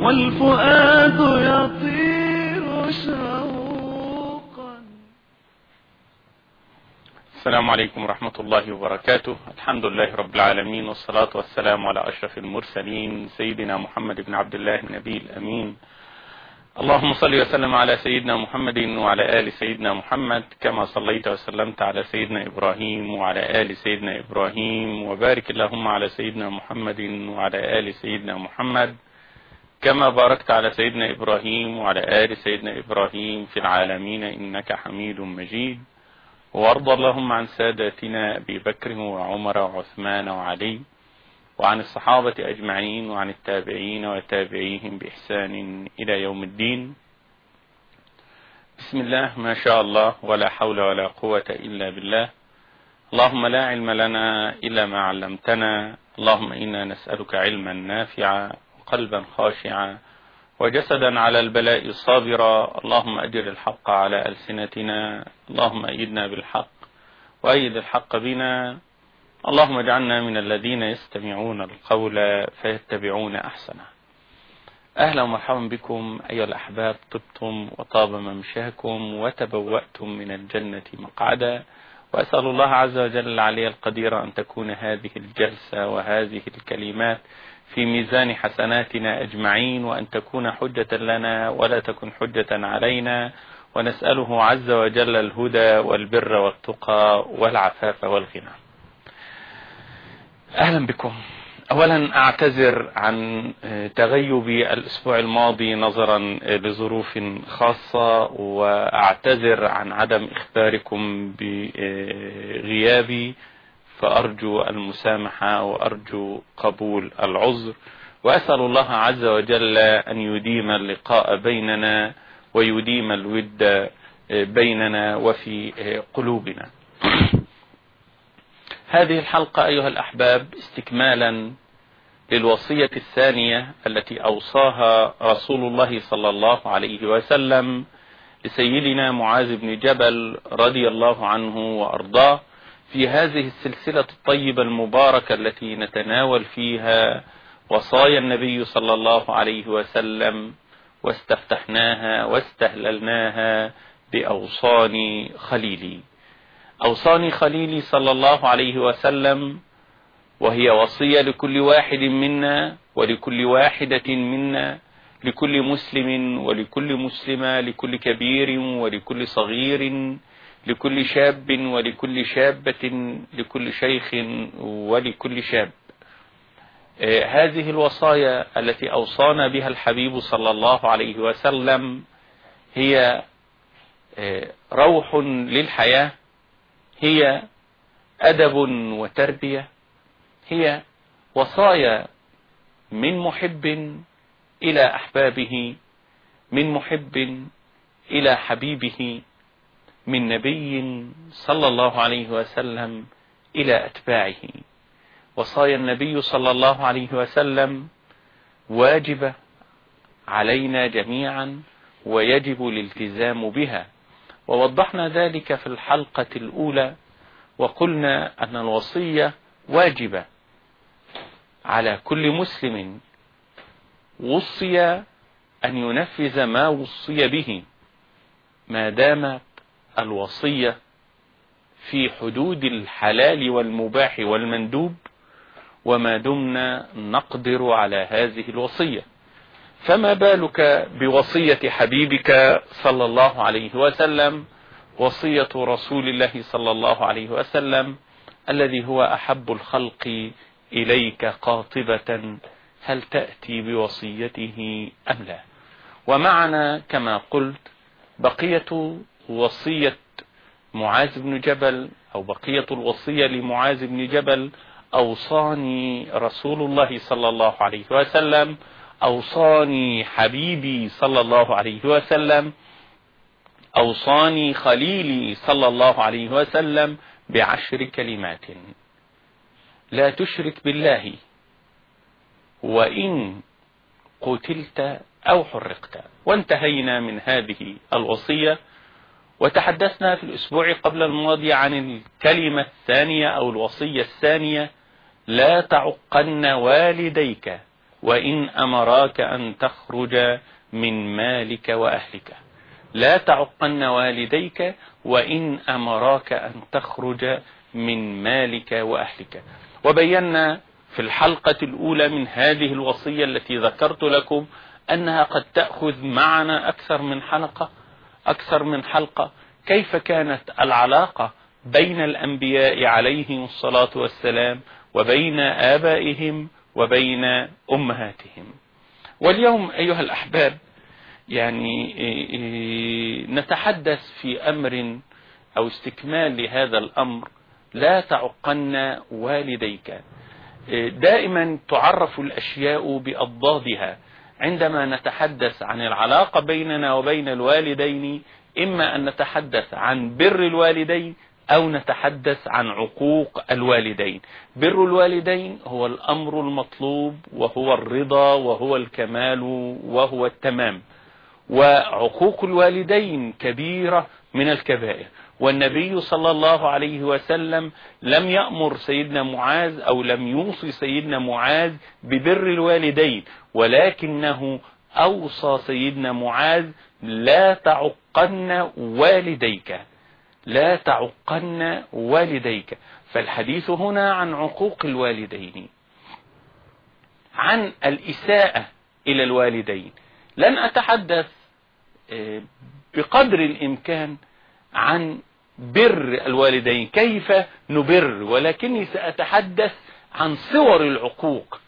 والفؤاد يطير شوقا. السلام عليكم ورحمة الله وبركاته. الحمد لله رب العالمين والصلاة والسلام على أشرف المرسلين سيدنا محمد بن عبد الله النبي الأمين. اللهم صل وسلم على سيدنا محمد وعلى آل سيدنا محمد كما صليت وسلمت على سيدنا إبراهيم وعلى آل سيدنا إبراهيم وبارك اللهم على سيدنا محمد وعلى آل سيدنا محمد. كما باركت على سيدنا إبراهيم وعلى آل سيدنا إبراهيم في العالمين إنك حميد مجيد. وارض اللهم عن ساداتنا أبي بكر وعمر وعثمان وعلي وعن الصحابة أجمعين وعن التابعين وتابعيهم بإحسان إلى يوم الدين. بسم الله ما شاء الله ولا حول ولا قوة إلا بالله. اللهم لا علم لنا إلا ما علمتنا. اللهم إنا نسألك علما نافعا. وقلبا خاشعا وجسدا على البلاء صابرا. اللهم أجر الحق على ألسنتنا. اللهم أيدنا بالحق وأيد الحق بنا. اللهم اجعلنا من الذين يستمعون القول فيتبعون أحسنه. أهلا ومرحبا بكم. أيها الأحباب طبتم وطاب ممشاكم وتبوأتم من الجنة مقعدا. وأسأل الله عز وجل العلي القدير أن تكون هذه الجلسة وهذه الكلمات في ميزان حسناتنا أجمعين وأن تكون حجة لنا ولا تكن حجة علينا. ونسأله عز وجل الهدى والبر والتقى والعفاف والغنى. أهلا بكم. أولا أعتذر عن تغيبي الأسبوع الماضي نظرا لظروف خاصة وأعتذر عن عدم إخباركم بغيابي. فأرجو المسامحة وأرجو قبول العذر وأسأل الله عز وجل أن يديم اللقاء بيننا ويديم الود بيننا وفي قلوبنا. هذه الحلقة أيها الأحباب استكمالا للوصية الثانية التي أوصاها رسول الله صلى الله عليه وسلم لسيدنا معاذ بن جبل رضي الله عنه وأرضاه في هذه السلسلة الطيبة المباركة التي نتناول فيها وصايا النبي صلى الله عليه وسلم واستفتحناها واستهللناها بأوصاني خليلي. أوصاني خليلي صلى الله عليه وسلم وهي وصية لكل واحد منا ولكل واحدة منا لكل مسلم ولكل مسلمة لكل كبير ولكل صغير لكل شاب ولكل شابة لكل شيخ ولكل شاب. هذه الوصايا التي أوصانا بها الحبيب صلى الله عليه وسلم هي روح للحياة هي أدب وتربية هي وصايا من محب إلى أحبابه من محب إلى حبيبه. من نبي صلى الله عليه وسلم إلى أتباعه. وصايا النبي صلى الله عليه وسلم واجبة علينا جميعا ويجب الالتزام بها. ووضحنا ذلك في الحلقة الأولى وقلنا أن الوصية واجبة على كل مسلم. وصي أن ينفذ ما وصي به ما دامت الوصية في حدود الحلال والمباح والمندوب وما دمنا نقدر على هذه الوصية. فما بالك بوصية حبيبك صلى الله عليه وسلم؟ وصية رسول الله صلى الله عليه وسلم الذي هو أحب الخلق إليك قاطبة هل تأتي بوصيته أم لا؟ ومعنا كما قلت بقية وصية معاذ بن جبل أو بقية الوصية لمعاذ بن جبل أوصاني رسول الله صلى الله عليه وسلم أوصاني حبيبي صلى الله عليه وسلم أوصاني خليلي صلى الله عليه وسلم بعشر كلمات. لا تشرك بالله وإن قتلت أو حرقت. وانتهينا من هذه الوصية. وتحدثنا في الأسبوع قبل الماضي عن الكلمة الثانية أو الوصية الثانية لا تعقن والديك وإن أمراك أن تخرج من مالك وأهلك. لا تعقن والديك وإن أمراك أن تخرج من مالك وأهلك. وبينا في الحلقة الأولى من هذه الوصية التي ذكرت لكم أنها قد تأخذ معنا أكثر من حلقة أكثر من حلقة. كيف كانت العلاقة بين الأنبياء عليهم الصلاة والسلام وبين آبائهم وبين أمهاتهم؟ واليوم أيها الأحباب يعني نتحدث في أمر أو استكمال لهذا الأمر لا تعقن والديك. دائما تعرف الأشياء بأضدادها. عندما نتحدث عن العلاقة بيننا وبين الوالدين إما أن نتحدث عن بر الوالدين أو نتحدث عن عقوق الوالدين. بر الوالدين هو الأمر المطلوب وهو الرضا وهو الكمال وهو التمام. وعقوق الوالدين كبيرة من الكبائر. والنبي صلى الله عليه وسلم لم يأمر سيدنا معاذ أو لم يوصي سيدنا معاذ ببر الوالدين ولكنه أوصى سيدنا معاذ لا تعقن والديك لا تعقن والديك. فالحديث هنا عن عقوق الوالدين عن الإساءة إلى الوالدين. لن أتحدث بقدر الإمكان عن بر الوالدين كيف نبر؟ ولكني سأتحدث عن صور العقوق.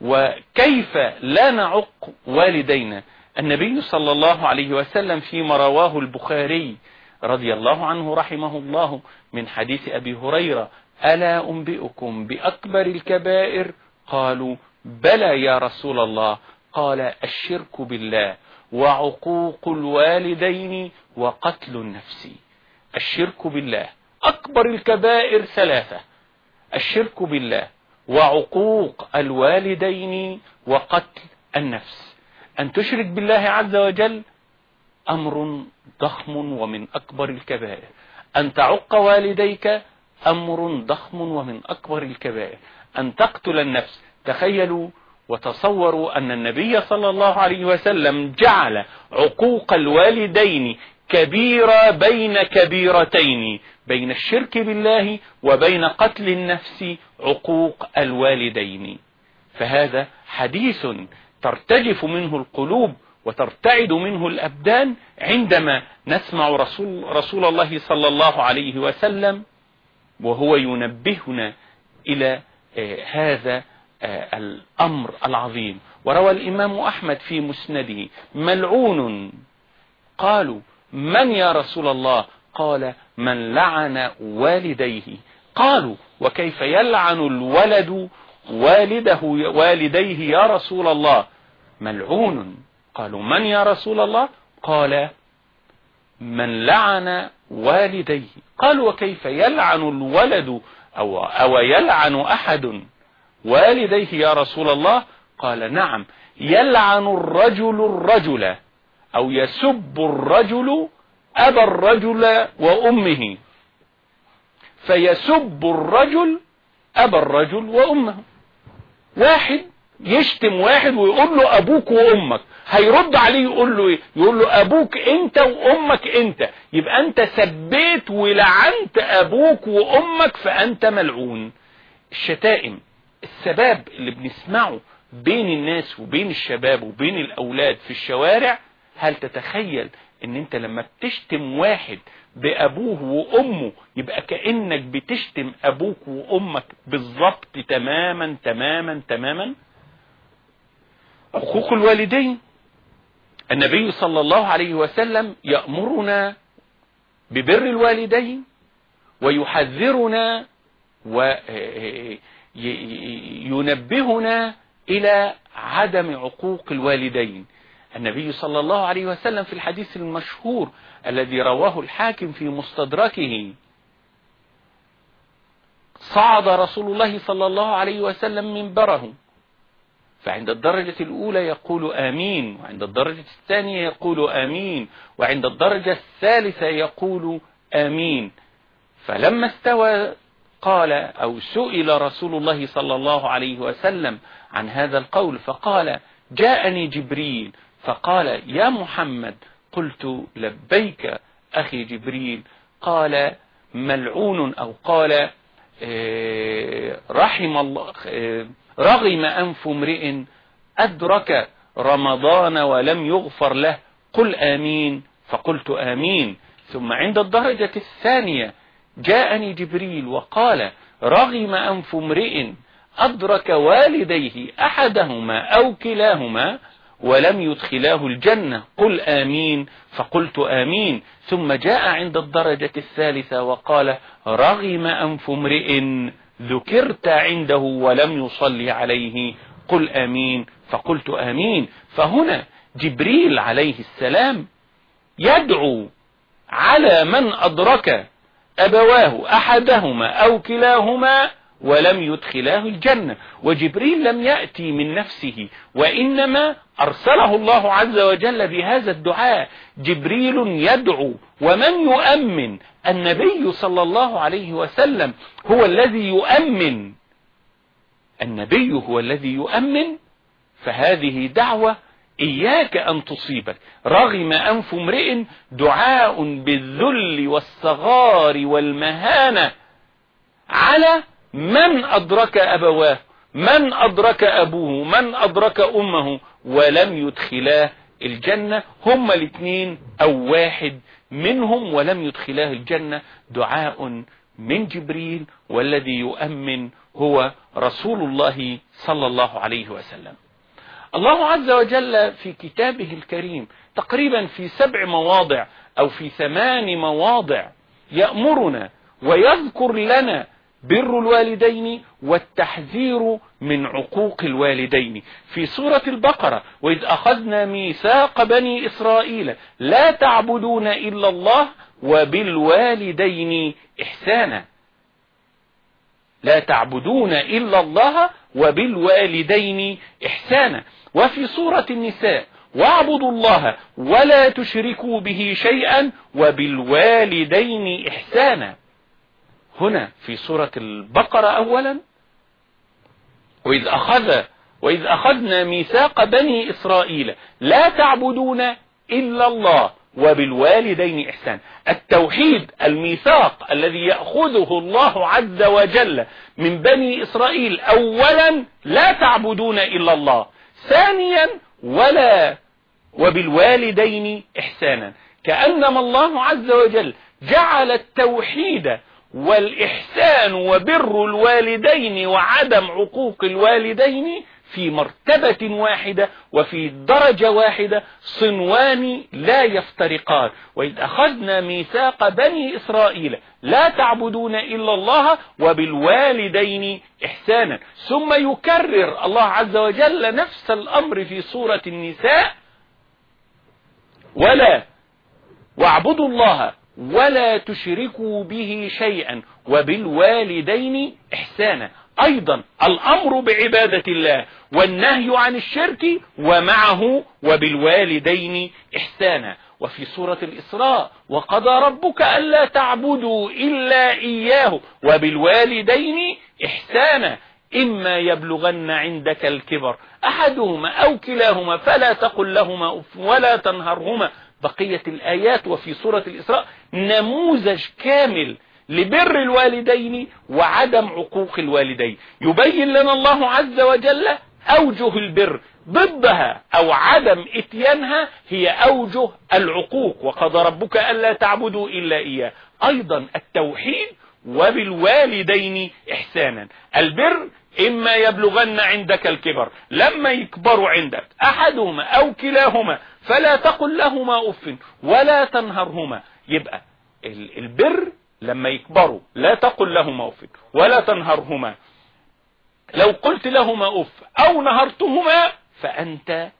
وكيف لا نعق والدينا؟ النبي صلى الله عليه وسلم فيما رواه البخاري رضي الله عنه رحمه الله من حديث أبي هريرة ألا أنبئكم بأكبر الكبائر؟ قالوا بلى يا رسول الله. قال الشرك بالله وعقوق الوالدين وقتل النفس. الشرك بالله. أكبر الكبائر ثلاثة. الشرك بالله وعقوق الوالدين وقتل النفس. أن تشرك بالله عز وجل أمر ضخم ومن أكبر الكبائر. أن تعق والديك أمر ضخم ومن أكبر الكبائر. أن تقتل النفس. تخيلوا وتصوروا أن النبي صلى الله عليه وسلم جعل عقوق الوالدين كبيرة بين كبيرتين بين الشرك بالله وبين قتل النفس عقوق الوالدين. فهذا حديث ترتجف منه القلوب وترتعد منه الأبدان عندما نسمع رسول, رسول الله صلى الله عليه وسلم وهو ينبهنا إلى هذا الأمر العظيم. وروى الإمام أحمد في مسنده ملعون قالوا من يا رسول الله؟ قال من لعن والديه. قالوا وكيف يلعن الولد والده والديه يا رسول الله؟ ملعون. قالوا من يا رسول الله؟ قال من لعن والديه. قالوا وكيف يلعن الولد أو, أو يلعن أحد والديه يا رسول الله؟ قال نعم يلعن الرجل الرجل. أو يسب الرجل أبا الرجل وأمه. فيسب الرجل أبا الرجل وأمه. واحد يشتم واحد ويقول له أبوك وأمك. هيرد عليه يقول له إيه؟ يقول له أبوك أنت وأمك أنت. يبقى أنت سبيت ولعنت أبوك وأمك فأنت ملعون. الشتائم السباب اللي بنسمعه بين الناس وبين الشباب وبين الأولاد في الشوارع هل تتخيل إن أنت لما بتشتم واحد بأبوه وأمه يبقى كأنك بتشتم أبوك وأمك بالظبط تماما تماما تماما؟ حقوق الوالدين. النبي صلى الله عليه وسلم يأمرنا ببر الوالدين ويحذرنا وينبهنا إلى عدم عقوق الوالدين. النبي صلى الله عليه وسلم في الحديث المشهور الذي رواه الحاكم في مستدركه. صعد رسول الله صلى الله عليه وسلم منبره. فعند الدرجة الأولى يقول آمين وعند الدرجة الثانية يقول آمين وعند الدرجة الثالثة يقول آمين. فلما استوى فقال أو سئل رسول الله صلى الله عليه وسلم عن هذا القول فقال جاءني جبريل فقال يا محمد قلت لبيك أخي جبريل. قال ملعون. أو قال آه، رحم الله آه، رغم أنف امرئ أدرك رمضان ولم يغفر له قل آمين. فقلت آمين. ثم عند الدرجة الثانية جاءني جبريل وقال رغم أنف امرئ أدرك والديه أحدهما أو كلاهما ولم يدخلاه الجنة. قل آمين. فقلت آمين. ثم جاء عند الدرجة الثالثة وقال رغم أنف امرئ ذكرت عنده ولم يصلي عليه. قل آمين. فقلت آمين. فهنا جبريل عليه السلام يدعو على من أدرك أبواه أحدهما أو كلاهما ولم يدخلاه الجنة. وجبريل لم يأتي من نفسه وإنما أرسله الله عز وجل بهذا الدعاء. جبريل يدعو ومن يؤمن؟ النبي صلى الله عليه وسلم هو الذي يؤمن. النبي هو الذي يؤمن؟ فهذه دعوة إياك أن تصيبك. رغم أنف امرئ دعاء بالذل والصغار والمهانة على من أدرك أبواه؟ من أدرك أبوه؟ من أدرك أمه؟ ولم يدخلاه الجنة. هما الاثنين أو واحد منهم ولم يدخلاه الجنة. دعاء من جبريل والذي يؤمن هو رسول الله صلى الله عليه وسلم. الله عز وجل في كتابه الكريم تقريبا في سبع مواضع أو في ثمان مواضع يأمرنا ويذكر لنا بر الوالدين والتحذير من عقوق الوالدين. في سورة البقرة وإذ أخذنا ميثاق بني إسرائيل لا تعبدون إلا الله وبالوالدين إحسانا. لا تعبدون إلا الله وبالوالدين إحسانا. وفي سورة النساء واعبدوا الله ولا تشركوا به شيئا وبالوالدين إحسانا. هنا في سورة البقرة أولا وإذ أخذ وإذ أخذنا ميثاق بني إسرائيل لا تعبدون إلا الله وبالوالدين إحسان. التوحيد الميثاق الذي يأخذه الله عز وجل من بني إسرائيل أولا لا تعبدون إلا الله ثانيا ولا وبالوالدين إحسانا. كأنما الله عز وجل جعل التوحيد والإحسان وبر الوالدين وعدم عقوق الوالدين في مرتبة واحدة وفي درجة واحدة صنوان لا يفترقان. وإذ أخذنا ميثاق بني إسرائيل لا تعبدون إلا الله وبالوالدين إحسانا. ثم يكرر الله عز وجل نفس الأمر في سورة النساء ولا واعبدوا الله ولا تشركوا به شيئا وبالوالدين إحسانا. أيضا الأمر بعبادة الله والنهي عن الشرك ومعه وبالوالدين إحسانا. وفي سورة الإسراء وقضى ربك ألا تعبدوا إلا إياه وبالوالدين إحسانا. إما يبلغن عندك الكبر أحدهما أو كلاهما فلا تقل لهما ولا تنهرهما. بقية الآيات وفي سورة الإسراء نموذج كامل لبر الوالدين وعدم عقوق الوالدين. يبين لنا الله عز وجل أوجه البر. ضدها أو عدم إتيانها هي أوجه العقوق. وقضى ربك ألا تعبدوا إلا إياه. أيضا التوحيد وبالوالدين إحسانا. البر إما يبلغن عندك الكبر لما يكبروا عندك أحدهما أو كلاهما فلا تقل لهما أف ولا تنهرهما. يبقى البر لما يكبروا لا تقل لهما أف ولا تنهرهما. لو قلت لهما أف أو نهرتهما فأنت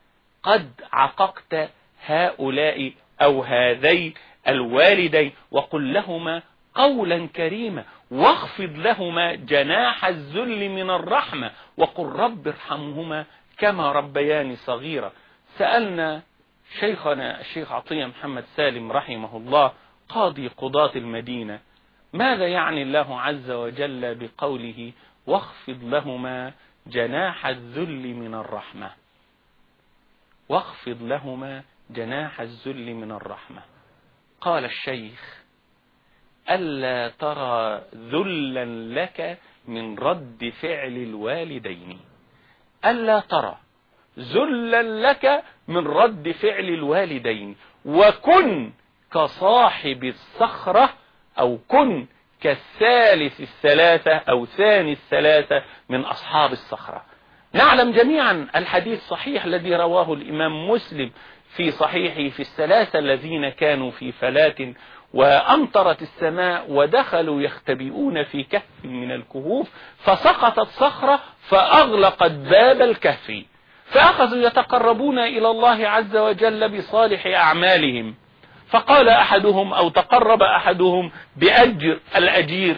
قد عققت هؤلاء أو هذين الوالدين. وقل لهما قولا كريما واخفض لهما جناح الذل من الرحمة وقل رب ارحمهما كما ربياني صغيرا. سألنا شيخنا الشيخ عطية محمد سالم رحمه الله قاضي قضاة المدينة ماذا يعني الله عز وجل بقوله واخفض لهما جناح الذل من الرحمة؟ واخفض لهما جناح الذل من الرحمة. قال الشيخ ألا ترى ذلا لك من رد فعل الوالدين. ألا ترى ذلا لك من رد فعل الوالدين. وكن كصاحب الصخرة أو كن كالثالث الثلاثة أو ثاني الثلاثة من أصحاب الصخرة. نعلم جميعا الحديث صحيح الذي رواه الإمام مسلم في صحيحه في الثلاثة الذين كانوا في فلاة وأمطرت السماء ودخلوا يختبئون في كهف من الكهوف فسقطت صخرة فأغلقت باب الكهف. فأخذوا يتقربون إلى الله عز وجل بصالح أعمالهم. فقال أحدهم أو تقرب أحدهم بأجر الأجير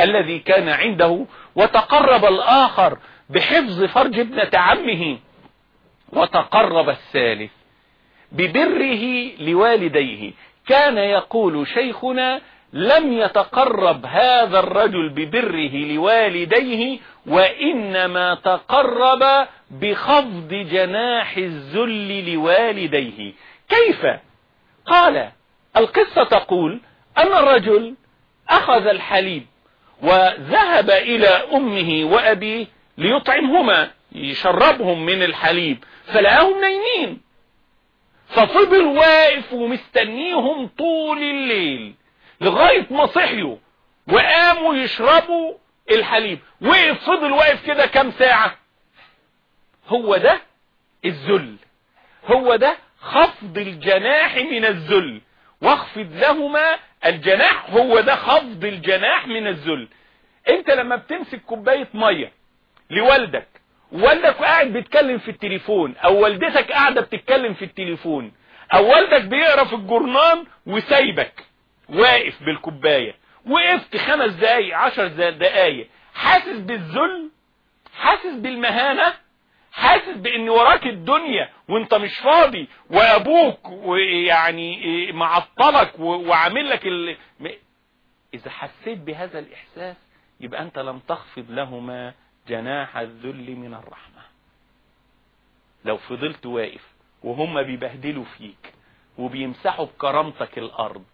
الذي كان عنده وتقرب الآخر بحفظ فرج ابنة عمه وتقرب الثالث ببره لوالديه. كان يقول شيخنا لم يتقرب هذا الرجل ببره لوالديه وإنما تقرب بخفض جناح الذل لوالديه. كيف؟ قال القصة تقول أن الرجل أخذ الحليب وذهب إلى أمه وأبيه ليطعمهما يشربهم من الحليب فلقاهم نايمين. ففضل واقف ومستنيهم طول الليل لغاية ما صحيوا وقاموا يشربوا الحليب. وقف فضل واقف كده كام ساعة؟ هو ده الذل. هو ده خفض الجناح من الذل. واخفض لهما الجناح هو ده خفض الجناح من الذل. انت لما بتمسك كوباية مية لوالدك والدك قاعد بيتكلم في التليفون أو والدتك قاعدة بتتكلم في التليفون أو والدك بيقرأ في الجورنان وسايبك واقف بالكوباية وقفت خمس دقايق عشر دقايق حاسس بالذل حاسس بالمهانة حاسس بإن وراك الدنيا وإنت مش فاضي وأبوك ويعني معطلك وعامل لك ال... إذا حسيت بهذا الإحساس يبقى أنت لم تخفض لهما جناح الذل من الرحمة. لو فضلت واقف وهم بيبهدلوا فيك وبيمسحوا بكرامتك الأرض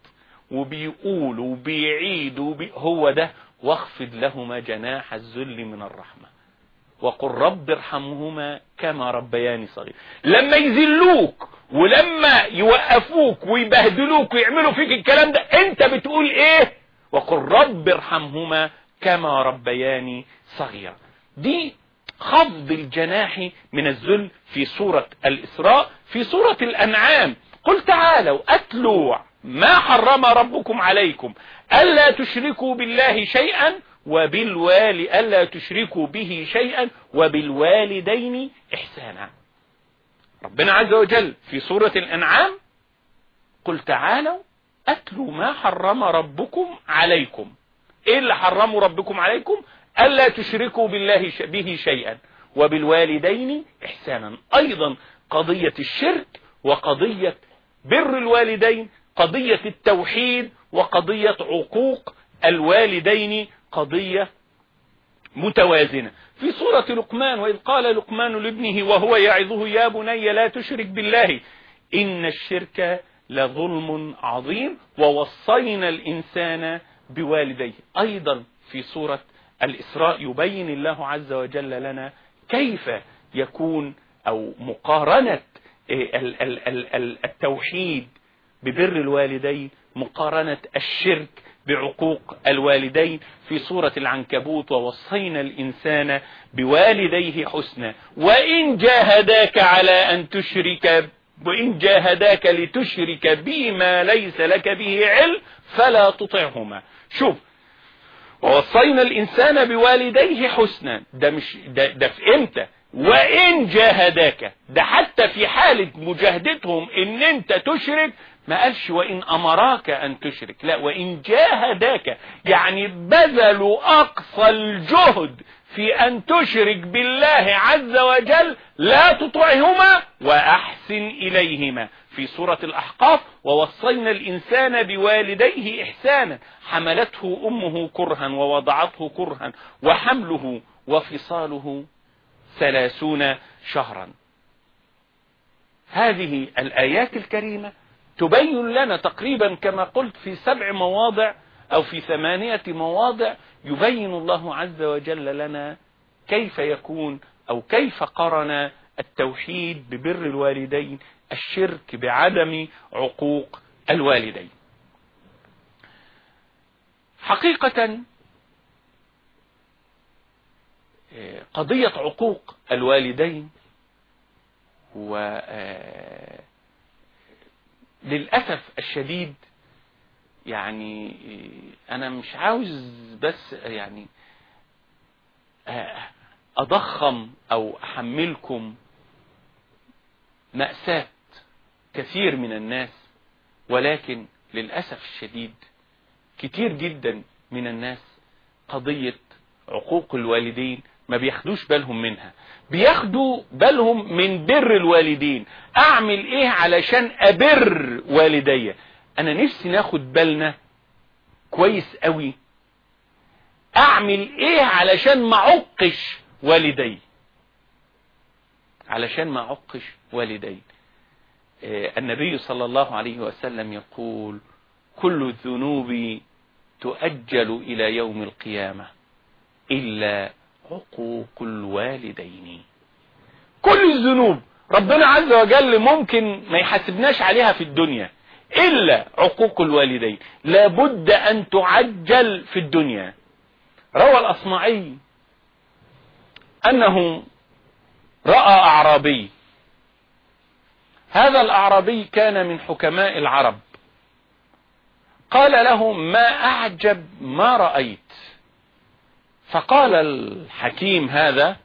وبيقولوا وبيعيدوا وبي... هو ده واخفض لهما جناح الذل من الرحمة. وقل رب ارحمهما كما ربياني صغير. لما يذلوك ولما يوقفوك ويبهدلوك ويعملوا فيك الكلام ده انت بتقول إيه؟ وقل رب ارحمهما كما ربياني صغيرا دي خفض الجناح من الذل في سورة الإسراء في سورة الأنعام. قل تعالوا أتلوا ما حرم ربكم عليكم. ألا تشركوا بالله شيئا وبالوال ألا تشركوا به شيئا وبالوالدين إحسانا. ربنا عز وجل في سورة الأنعام قل تعالوا أتلوا ما حرم ربكم عليكم. إيه اللي حرموا ربكم عليكم؟ ألا تشركوا بالله به شيئا وبالوالدين إحسانا. أيضا قضية الشرك وقضية بر الوالدين قضية التوحيد وقضية عقوق الوالدين قضية متوازنة. في سورة لقمان وإذ قال لقمان لابنه وهو يعظه يا بني لا تشرك بالله إن الشرك لظلم عظيم ووصينا الإنسان بوالديه. أيضا في سورة الإسراء يبين الله عز وجل لنا كيف يكون أو مقارنة التوحيد ببر الوالدين مقارنة الشرك بعقوق الوالدين. في سورة العنكبوت ووصينا الإنسان بوالديه حسنا وإن جاهداك على أن تشرك وإن جاهداك لتشرك بما ليس لك به علم فلا تطعهما. شوف ووصينا الإنسان بوالديه حسنا. ده مش ده, ده في إمتى؟ وإن جاهداك. ده حتى في حالة مجاهدتهم إن أنت تشرك ما قالش وإن أمراك أن تشرك. لا وإن جاهداك. يعني بذلوا أقصى الجهد في أن تشرك بالله عز وجل لا تطعهما وأحسن إليهما. في سورة الأحقاف ووصينا الإنسان بوالديه إحسانا. حملته أمه كرها ووضعته كرها وحمله وفصاله ثلاثون شهرا. هذه الآيات الكريمة تبين لنا تقريبا كما قلت في سبع مواضع أو في ثمانية مواضع يبين الله عز وجل لنا كيف يكون أو كيف قرن التوحيد ببر الوالدين الشرك بعدم عقوق الوالدين. حقيقة قضية عقوق الوالدين و للأسف الشديد يعني أنا مش عاوز بس يعني أضخم أو أحملكم مأساة كثير من الناس ولكن للأسف الشديد كتير جدا من الناس قضية عقوق الوالدين ما بياخدوش بالهم منها. بياخدوا بالهم من بر الوالدين. أعمل إيه علشان أبر والدي أنا نفسي ناخد بالنا كويس قوي. أعمل إيه علشان ما عقش والدي؟ علشان ما عقش والدي. النبي صلى الله عليه وسلم يقول كل الذنوب تؤجل إلى يوم القيامة إلا عقوق الوالدين. كل الذنوب ربنا عز وجل ممكن ما يحاسبناش عليها في الدنيا إلا عقوق الوالدين. لابد أن تعجل في الدنيا. روى الأصمعي أنه رأى أعرابي هذا الأعرابي كان من حكماء العرب. قال له ما أعجب ما رأيت. فقال الحكيم هذا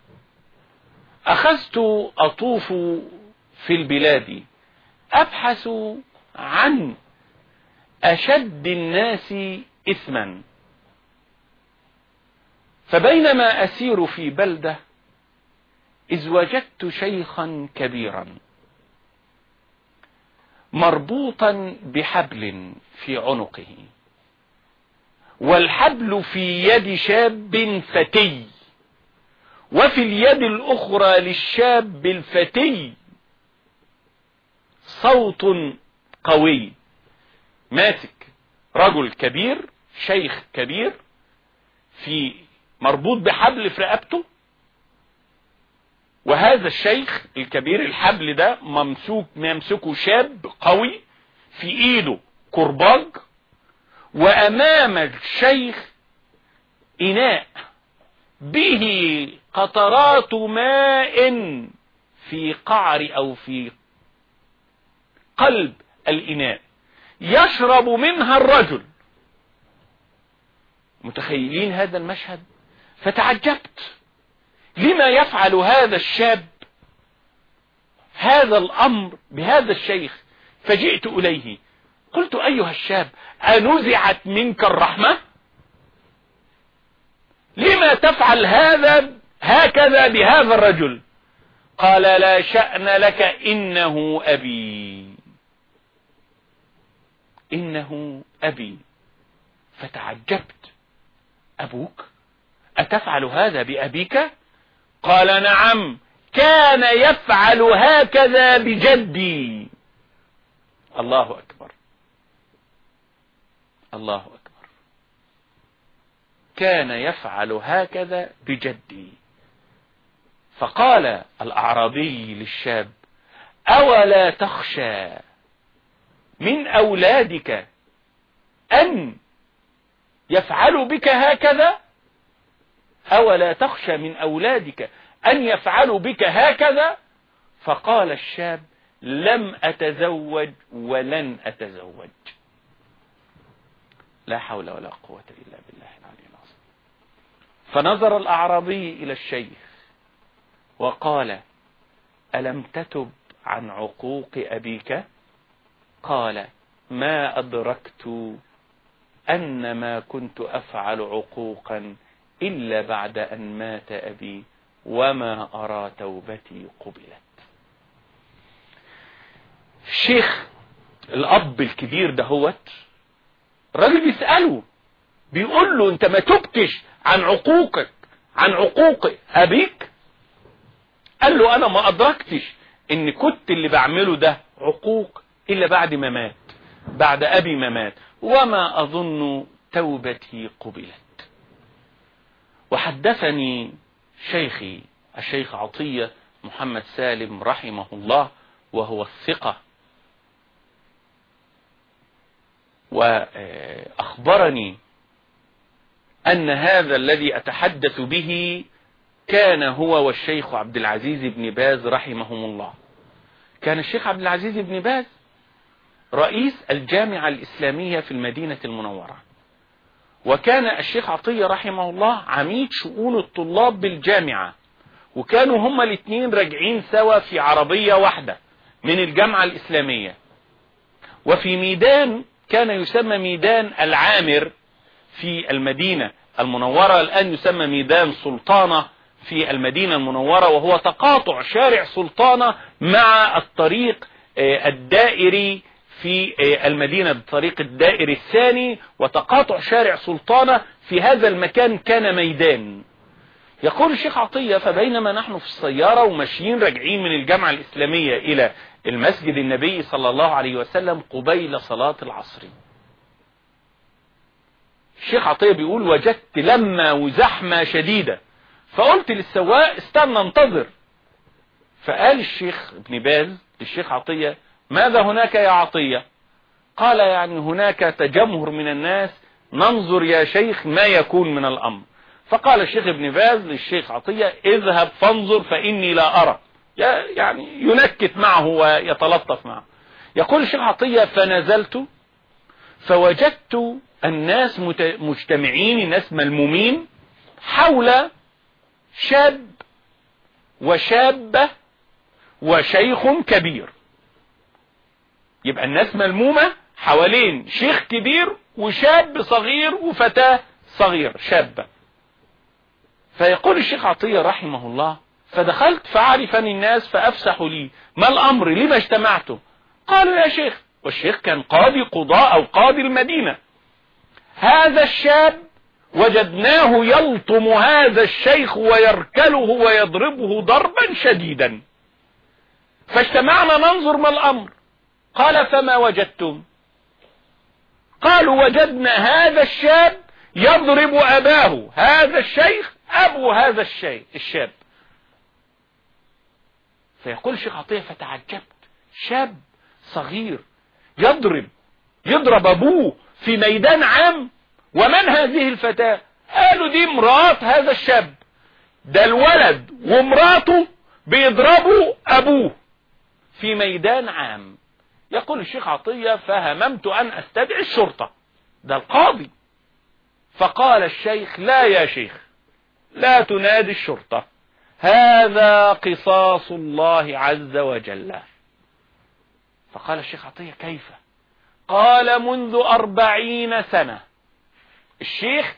أخذت أطوف في البلاد أبحث عن أشد الناس إثما. فبينما أسير في بلدة إذ وجدت شيخا كبيرا. مربوطا بحبل في عنقه. والحبل في يد شاب فتي وفي اليد الأخرى للشاب الفتي صوت قوي. ماسك رجل كبير شيخ كبير في مربوط بحبل في رقبته وهذا الشيخ الكبير الحبل ده ممسوك يمسكه شاب قوي في إيده كرباج وأمام الشيخ إناء به قطرات ماء في قعر أو في قلب الإناء يشرب منها الرجل. متخيلين هذا المشهد؟ فتعجبت. لما يفعل هذا الشاب هذا الأمر بهذا الشيخ فجئت إليه. قلت أيها الشاب أنزعت منك الرحمة؟ لما تفعل هذا هكذا بهذا الرجل؟ قال لا شأن لك إنه أبي. إنه أبي. فتعجبت. أبوك؟ أتفعل هذا بأبيك؟ قال نعم كان يفعل هكذا بجدي. الله أكبر. الله أكبر. كان يفعل هكذا بجدي. فقال الأعرابي للشاب أولا تخشى من أولادك أن يفعلوا بك هكذا؟ أولا تخشى من أولادك أن يفعلوا بك هكذا؟ فقال الشاب لم أتزوج ولن أتزوج. لا حول ولا قوة إلا بالله العلي العظيم. فنظر الأعرابي إلى الشيخ وقال ألم تتب عن عقوق أبيك؟ قال ما أدركت أن ما كنت أفعل عقوقا إلا بعد أن مات أبي وما أرى توبتي قبلت. الشيخ الأب الكبير دهوت الراجل بيسأله بيقول له أنت ما تبتش عن عقوقك عن عقوق أبيك؟ قال له أنا ما أدركتش إن كنت اللي بعمله ده عقوق إلا بعد ما مات بعد أبي ما مات وما أظن توبتي قبلت. وحدثني شيخي الشيخ عطية محمد سالم رحمه الله وهو الثقة. وأخبرني أن هذا الذي أتحدث به كان هو والشيخ عبد العزيز بن باز رحمهم الله. كان الشيخ عبد العزيز بن باز رئيس الجامعة الإسلامية في المدينة المنورة. وكان الشيخ عطية رحمه الله عميد شؤون الطلاب بالجامعة. وكانوا هما الاثنين راجعين سوا في عربية واحدة من الجامعة الإسلامية. وفي ميدان كان يسمى ميدان العامر في المدينة المنورة الآن يسمى ميدان سلطانة في المدينة المنورة وهو تقاطع شارع سلطانة مع الطريق الدائري في المدينة بالطريق الدائري الثاني وتقاطع شارع سلطانة في هذا المكان كان ميدان. يقول الشيخ عطية فبينما نحن في السيارة وماشيين راجعين من الجامعة الإسلامية إلى المسجد النبي صلى الله عليه وسلم قبيل صلاة العصر. الشيخ عطية بيقول وجدت لما وزحمة شديدة. فقلت للسواق استنى انتظر. فقال الشيخ ابن باز للشيخ عطية ماذا هناك يا عطية؟ قال يعني هناك تجمهر من الناس ننظر يا شيخ ما يكون من الأمر. فقال الشيخ ابن باز للشيخ عطية اذهب فانظر فإني لا أرى. يعني ينكت معه ويتلطف معه. يقول الشيخ عطية فنزلت فوجدت الناس مجتمعين الناس ملمومين حول شاب وشابة وشيخ كبير. يبقى الناس ملمومة حوالين شيخ كبير وشاب صغير وفتاة صغير شابة. فيقول الشيخ عطية رحمه الله فدخلت فعرفني الناس فأفسحوا لي ما الأمر؟ لما اجتمعتم؟ قالوا يا شيخ والشيخ كان قاضي قضاء أو قاضي المدينة. هذا الشاب وجدناه يلطم هذا الشيخ ويركله ويضربه ضربا شديدا. فاجتمعنا ننظر ما الأمر. قال فما وجدتم قالوا وجدنا هذا الشاب يضرب أباه هذا الشيخ أبو هذا الشيء الشاب فيقول الشيخ عطية فتعجبت شاب صغير يضرب يضرب أبوه في ميدان عام ومن هذه الفتاة؟ قالوا دي مرات هذا الشاب ده الولد ومراته بيضربوا أبوه في ميدان عام يقول الشيخ عطية فهممت أن أستدعي الشرطة. ده القاضي. فقال الشيخ لا يا شيخ لا تنادي الشرطة. هذا قصاص الله عز وجل. فقال الشيخ عطية كيف؟ قال منذ أربعين سنة. الشيخ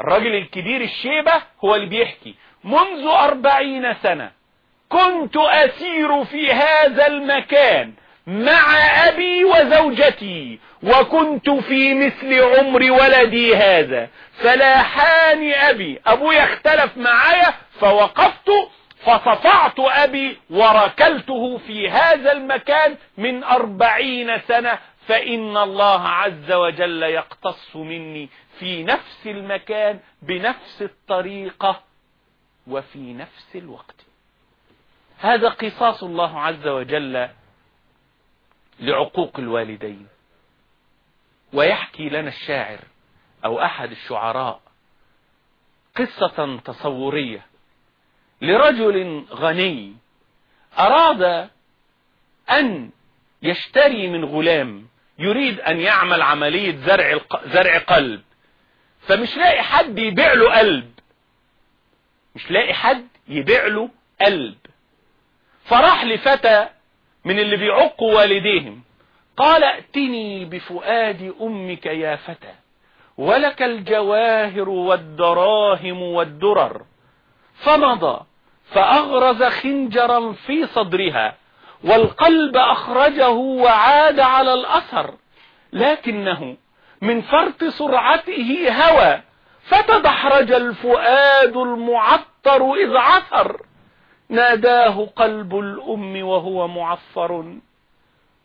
الراجل الكبير الشيبة هو اللي بيحكي منذ أربعين سنة كنت أسير في هذا المكان مع أبي وزوجتي وكنت في مثل عمر ولدي هذا. فلاحاني أبي أبوي اختلف معايا فوقفت فصفعت أبي وركلته في هذا المكان من أربعين سنة فإن الله عز وجل يقتص مني في نفس المكان بنفس الطريقة وفي نفس الوقت. هذا قصاص الله عز وجل لعقوق الوالدين. ويحكي لنا الشاعر أو أحد الشعراء قصة تصورية لرجل غني أراد أن يشتري من غلام يريد أن يعمل عملية زرع زرع قلب. فمش لاقي حد يبيع له قلب. مش لاقي حد يبيع له قلب. فراح لفتى من اللي بيعقوا والديهم. قال ائتني بفؤاد أمك يا فتى ولك الجواهر والدراهم والدرر. فمضى فأغرز خنجرا في صدرها والقلب أخرجه وعاد على الأثر. لكنه من فرط سرعته هوى فتدحرج الفؤاد المعطر إذ عثر. ناداه قلب الأم وهو معفر.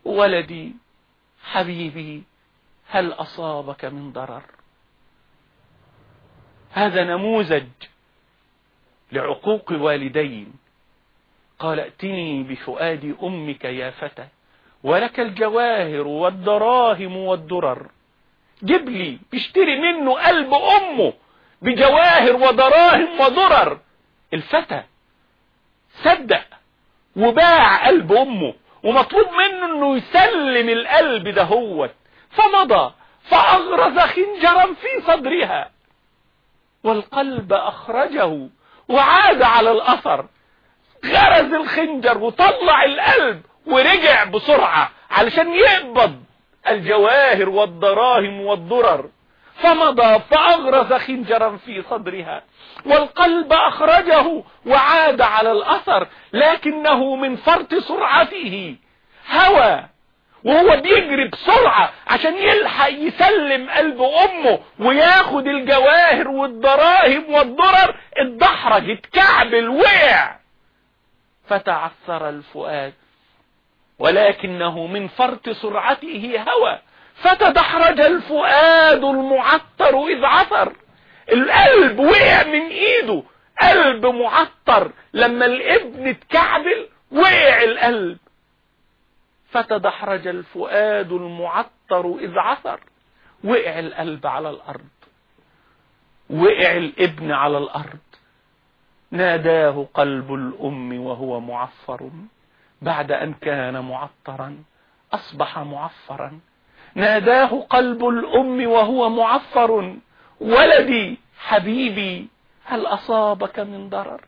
ولدي حبيبي هل أصابك من ضرر؟ هذا نموذج لعقوق الوالدين قال ائتني بفؤاد أمك يا فتى ولك الجواهر والدراهم والدرر. جيب لي اشتري منه قلب أمه بجواهر ودراهم ودرر. الفتى صدق وباع قلب أمه ومطلوب منه إنه يسلم القلب دهوت فمضى فأغرز خنجرا في صدرها والقلب أخرجه وعاد على الأثر غرز الخنجر وطلع القلب ورجع بسرعة علشان يقبض الجواهر والدراهم والدرر. فمضى فأغرز خنجرا في صدرها والقلب أخرجه وعاد على الأثر لكنه من فرط سرعته هوى وهو بيجري بسرعة عشان يلحق يسلم قلب أمه وياخد الجواهر والدراهم والدرر اتدحرج اتكعبل وقع. فتعثر الفؤاد ولكنه من فرط سرعته هوى. فتدحرج الفؤاد المعطر إذ عثر. القلب وقع من إيده قلب معطر. لما الابن اتكعبل وقع القلب. فتدحرج الفؤاد المعطر إذ عثر. وقع القلب على الأرض. وقع الابن على الأرض. ناداه قلب الأم وهو معفر. بعد أن كان معطرا أصبح معفرا. ناداه قلب الأم وهو معفر ولدي حبيبي هل أصابك من ضرر؟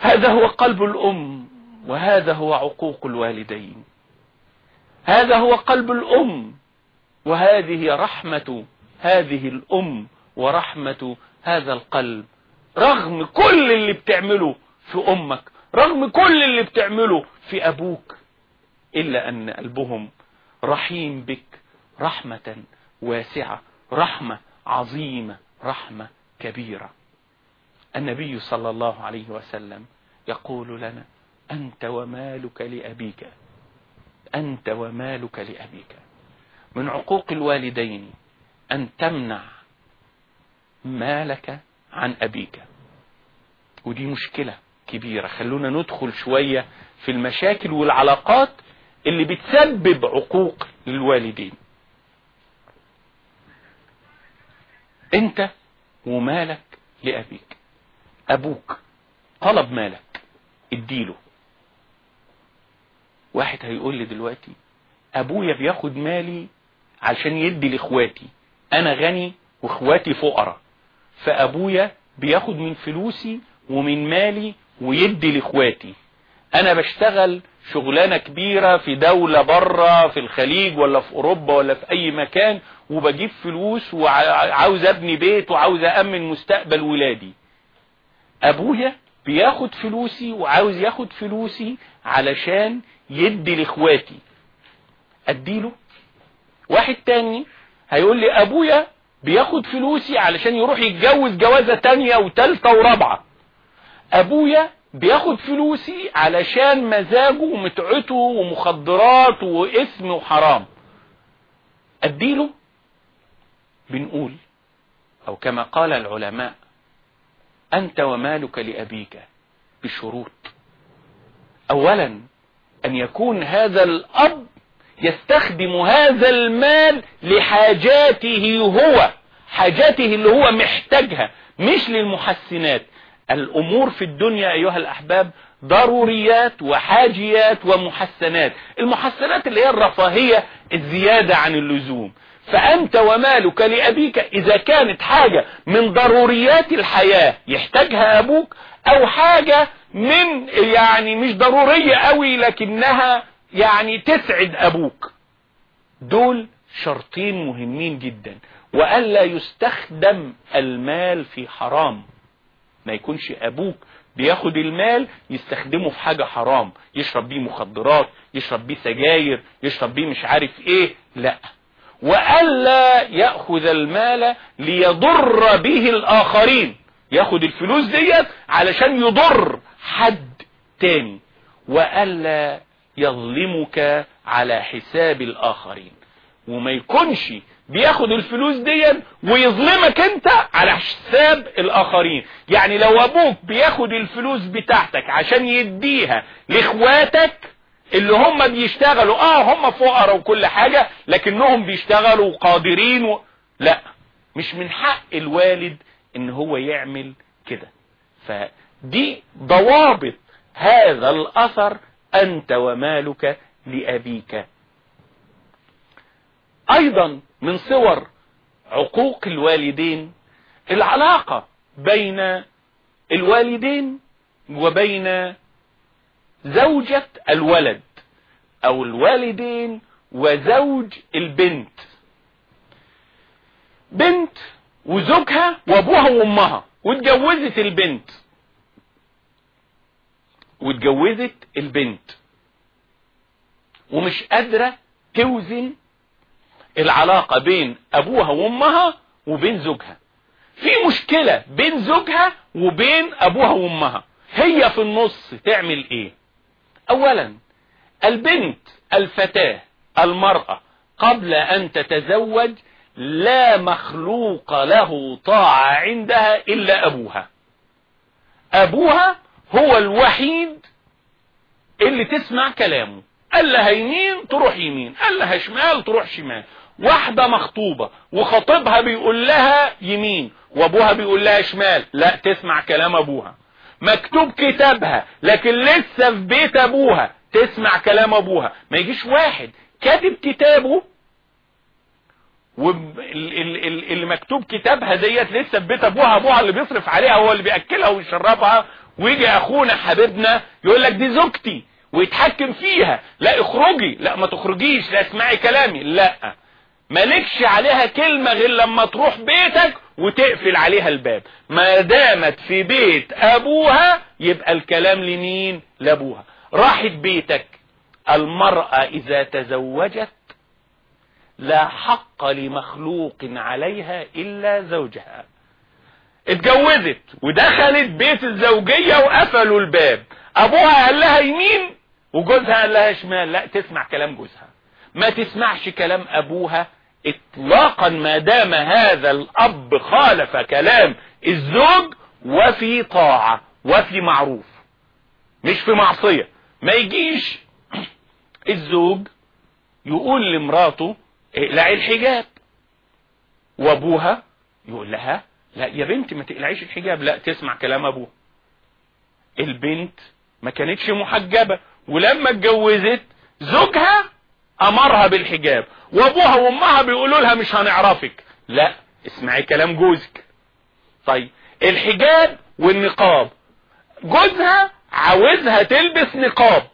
هذا هو قلب الأم وهذا هو عقوق الوالدين. هذا هو قلب الأم وهذه رحمة هذه الأم ورحمة هذا القلب. رغم كل اللي بتعمله في أمك رغم كل اللي بتعمله في أبوك إلا أن قلبهم رحيم بك رحمة واسعة رحمة عظيمة رحمة كبيرة. النبي صلى الله عليه وسلم يقول لنا أنت ومالك لأبيك أنت ومالك لأبيك. من عقوق الوالدين أن تمنع مالك عن أبيك. ودي مشكلة كبيرة. خلونا ندخل شوية في المشاكل والعلاقات اللي بتسبب عقوق للوالدين. انت ومالك لأبيك. أبوك طلب مالك اديله. واحد هيقول لي دلوقتي أبويا بياخد مالي عشان يدي لإخواتي. أنا غني وإخواتي فقراء. فأبويا بياخد من فلوسي ومن مالي ويدي لإخواتي. أنا بشتغل شغلانة كبيرة في دولة بره في الخليج ولا في أوروبا ولا في أي مكان وبجيب فلوس وعاوز أبني بيت وعاوز أأمن مستقبل ولادي. أبويا بياخد فلوسي وعاوز ياخد فلوسي علشان يدي لإخواتي. أديله. واحد تاني هيقول لي أبويا بياخد فلوسي علشان يروح يتجوز جوازة تانية وتالتة ورابعة. أبويا بياخد فلوسي علشان مزاجه ومتعته ومخدرات واسم وحرام. أديله؟ بنقول أو كما قال العلماء أنت ومالك لأبيك بشروط. اولا أن يكون هذا الأب يستخدم هذا المال لحاجاته هو حاجاته اللي هو محتاجها مش للمحسنات. الأمور في الدنيا أيها الأحباب ضروريات وحاجيات ومحسنات. المحسنات اللي هي الرفاهية الزيادة عن اللزوم. فأنت ومالك لأبيك إذا كانت حاجة من ضروريات الحياة يحتاجها أبوك أو حاجة من يعني مش ضرورية قوي لكنها يعني تسعد أبوك. دول شرطين مهمين جدا. وألا يستخدم المال في حرام. ما يكونش أبوك بياخد المال يستخدمه في حاجة حرام يشرب بيه مخدرات يشرب بيه سجاير يشرب بيه مش عارف إيه لا. وألا يأخذ المال ليضر به الآخرين. ياخد الفلوس ديت علشان يضر حد تاني. وألا يظلمك على حساب الآخرين. وما يكونش بياخد الفلوس دي ويظلمك أنت على حساب الآخرين. يعني لو أبوك بياخد الفلوس بتاعتك عشان يديها لإخواتك اللي هم بيشتغلوا آه هم فقراء وكل حاجة لكنهم بيشتغلوا قادرين و... لا مش من حق الوالد إن هو يعمل كده. فدي ضوابط هذا الأثر أنت ومالك لأبيك. أيضا من صور عقوق الوالدين العلاقة بين الوالدين وبين زوجة الولد أو الوالدين وزوج البنت. بنت وزوجها وأبوها وأمها واتجوزت البنت. واتجوزت البنت. ومش قادرة توزن العلاقة بين أبوها وأمها وبين زوجها. في مشكلة بين زوجها وبين أبوها وأمها. هي في النص تعمل إيه؟ اولا البنت الفتاة المرأة قبل أن تتزوج لا مخلوق له طاعة عندها إلا أبوها. أبوها هو الوحيد اللي تسمع كلامه. قال لها يمين تروح يمين قال لها شمال تروح شمال. واحدة مخطوبة وخطيبها بيقول لها يمين وأبوها بيقول لها شمال. لا تسمع كلام أبوها. مكتوب كتابها لكن لسه في بيت أبوها. تسمع كلام أبوها. ما يجيش واحد. كاتب كتابه. واللي مكتوب كتابها ديت لسه في بيت أبوها. أبوها اللي بيصرف عليها هو اللي بيأكلها ويشربها. ويجي أخونا حبيبنا يقول لك دي زوجتي ويتحكم فيها. لا اخرجي. لا ما تخرجيش. لا اسمعي كلامي. لا. مالكش عليها كلمة غير لما تروح بيتك وتقفل عليها الباب. ما دامت في بيت أبوها يبقى الكلام لمين؟ لأبوها. راحت بيتك. المرأة إذا تزوجت لا حق لمخلوق عليها إلا زوجها. اتجوزت ودخلت بيت الزوجية وقفلوا الباب. أبوها قال لها يمين وجوزها قال لها شمال. لا تسمع كلام جوزها. ما تسمعش كلام أبوها اطلاقا ما دام هذا الأب خالف كلام الزوج وفي طاعة وفي معروف مش في معصية. ما يجيش الزوج يقول لمراته اقلعي الحجاب وأبوها يقول لها لا يا بنتي ما تقلعيش الحجاب لا تسمع كلام أبوها. البنت ما كانتش محجبة ولما اتجوزت زوجها أمرها بالحجاب. وأبوها وأمها بيقولوا لها مش هنعرفك. لا اسمعي كلام جوزك. طيب الحجاب والنقاب. جوزها عاوزها تلبس نقاب.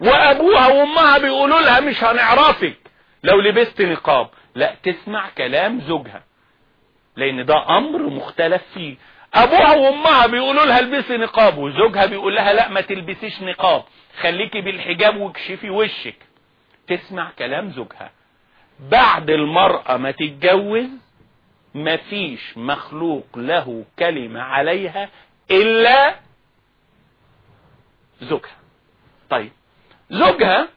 وأبوها وأمها بيقولوا لها مش هنعرفك. لو لبست نقاب. لا تسمع كلام زوجها. لأن ده أمر مختلف فيه. أبوها وأمها بيقولوا لها البسي نقاب. وزوجها بيقول لها لا ما تلبسيش نقاب. خليكي بالحجاب واكشفي وشك. تسمع كلام زوجها. بعد المرأة ما تتجوز مفيش مخلوق له كلمة عليها إلا زوجها. طيب زوجها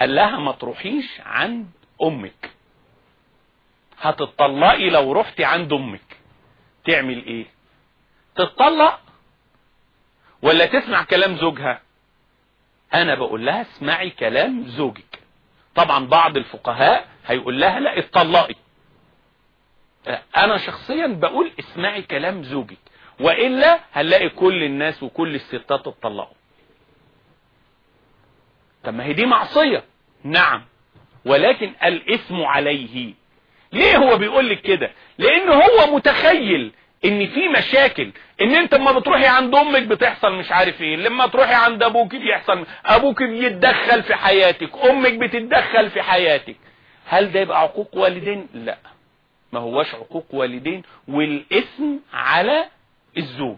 قال لها ما تروحيش عند أمك. هتطلقي لو رحتي عند أمك. تعمل إيه؟ تتطلق ولا تسمع كلام زوجها؟ أنا بقول لها اسمعي كلام زوجك. طبعا بعض الفقهاء هيقول لها لا اتطلقي. أنا شخصيا بقول اسمعي كلام زوجك. وإلا هنلاقي كل الناس وكل الستات اتطلقوا. طب ما هي دي معصية. نعم. ولكن الاسم عليه. ليه هو بيقول لك كده؟ لأن هو متخيل إن في مشاكل إن أنت لما بتروحي عند أمك بتحصل مش عارف إيه لما تروحي عند أبوك بيحصل أبوك بيتدخل في حياتك أمك بتتدخل في حياتك. هل ده يبقى عقوق والدين؟ لا. ما هوش عقوق والدين. والاسم على الزوج.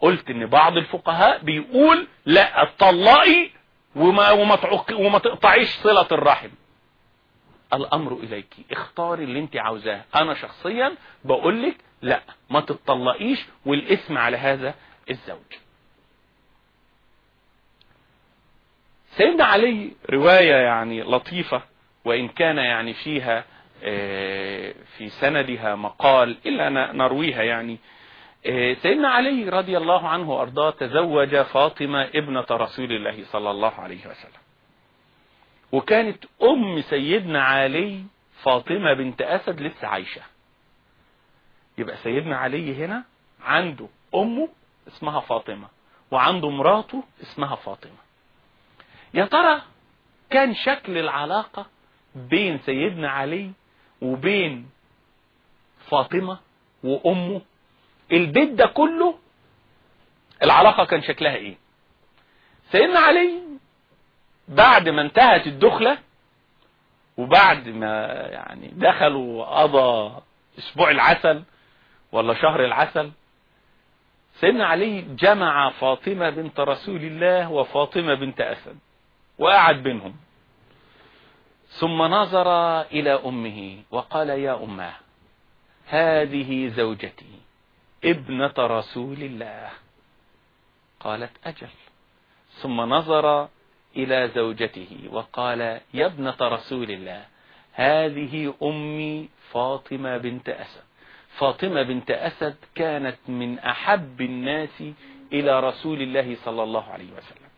قلت إن بعض الفقهاء بيقول لا اتطلقي وما, وما, وما تقطعيش صلة الرحم. الأمر إليك. اختاري اللي أنت عاوزاه. أنا شخصيا بقول لك لا ما تتطلقيش والاسم على هذا الزوج. سيدنا علي رواية يعني لطيفة وإن كان يعني فيها في سندها مقال إلا نرويها يعني. سيدنا علي رضي الله عنه وأرضاه تزوج فاطمة ابنة رسول الله صلى الله عليه وسلم. وكانت أم سيدنا علي فاطمة بنت أسد لسه عايشة. يبقى سيدنا علي هنا عنده أمه اسمها فاطمة وعنده مراته اسمها فاطمة. يا ترى كان شكل العلاقة بين سيدنا علي وبين فاطمة وأمه؟ البيت ده كله العلاقة كان شكلها إيه؟ سيدنا علي بعد ما انتهت الدخلة وبعد ما يعني دخلوا وقضى أسبوع العسل ولا شهر العسل سيدنا علي جمع فاطمة بنت رسول الله وفاطمة بنت أسد وقعد بينهم. ثم نظر إلى أمه وقال يا أماه هذه زوجتي ابنة رسول الله. قالت أجل. ثم نظر إلى زوجته وقال يا ابنة رسول الله هذه أمي فاطمة بنت أسد. فاطمة بنت أسد كانت من أحب الناس إلى رسول الله صلى الله عليه وسلم.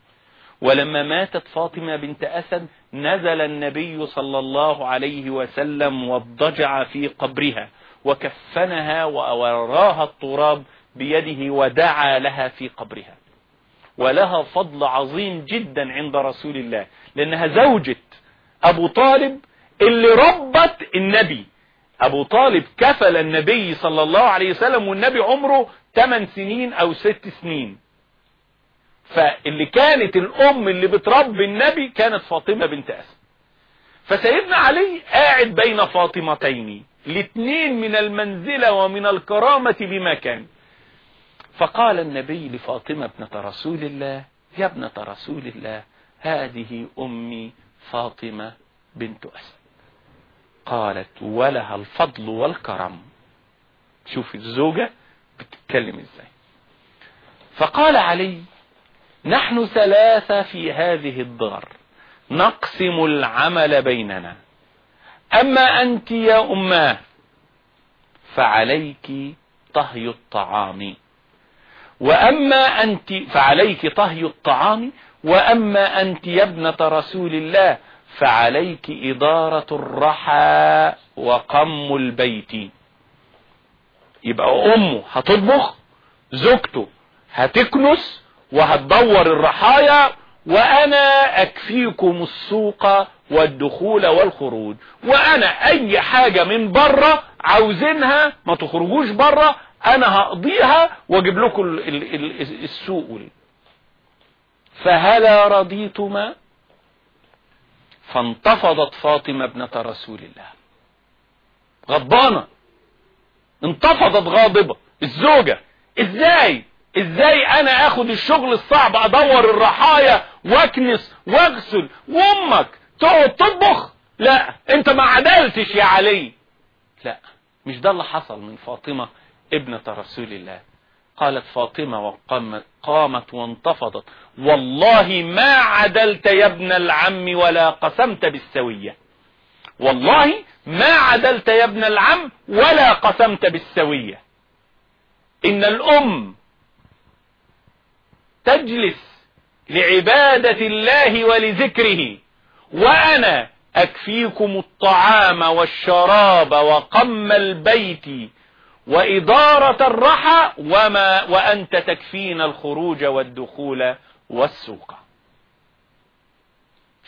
ولما ماتت فاطمة بنت أسد نزل النبي صلى الله عليه وسلم واضجع في قبرها وكفنها وأوراها التراب بيده ودعا لها في قبرها. ولها فضل عظيم جدا عند رسول الله لأنها زوجة أبو طالب اللي ربت النبي. أبو طالب كفل النبي صلى الله عليه وسلم والنبي عمره 8 سنين أو 6 سنين. فاللي كانت الأم اللي بتربي النبي كانت فاطمة بنت أسد. فسيدنا علي قاعد بين فاطمتين الاثنين من المنزلة ومن الكرامة بما كان. فقال النبي لفاطمة ابنة رسول الله يا ابنة رسول الله هذه أمي فاطمة بنت أسد. قالت ولها الفضل والكرم. شوف الزوجة بتتكلم إزاي. فقال علي نحن ثلاثة في هذه الدار نقسم العمل بيننا. أما أنت يا أماه فعليك طهي الطعام. وأما أنت فعليك طهي الطعام وأما أنت يا ابنة رسول الله فعليك إدارة الرحى وقم البيت. يبقى أمه هتطبخ زوجته هتكنس وهتدور الرحايا وأنا أكفيكم السوق والدخول والخروج. وأنا أي حاجة من بره عاوزينها ما تخرجوش بره أنا هقضيها وأجيب لكم السوق. فهلا رضيتما؟ فانتفضت فاطمة ابنة رسول الله. غضبانة. انتفضت غاضبة. الزوجة. إزاي؟ إزاي أنا آخد الشغل الصعب أدور الرحايا واكنس واغسل وأمك تقعد تطبخ؟ لا أنت ما عدلتش يا علي. لا مش ده اللي حصل من فاطمة ابنة رسول الله. قالت فاطمة وقامت قامت وانتفضت. والله ما عدلت يا ابن العم ولا قسمت بالسوية. والله ما عدلت يا ابن العم ولا قسمت بالسوية. إن الأم تجلس لعبادة الله ولذكره. وأنا أكفيكم الطعام والشراب وقم البيت. وإدارة الرحى وما وأنت تكفين الخروج والدخول والسوق.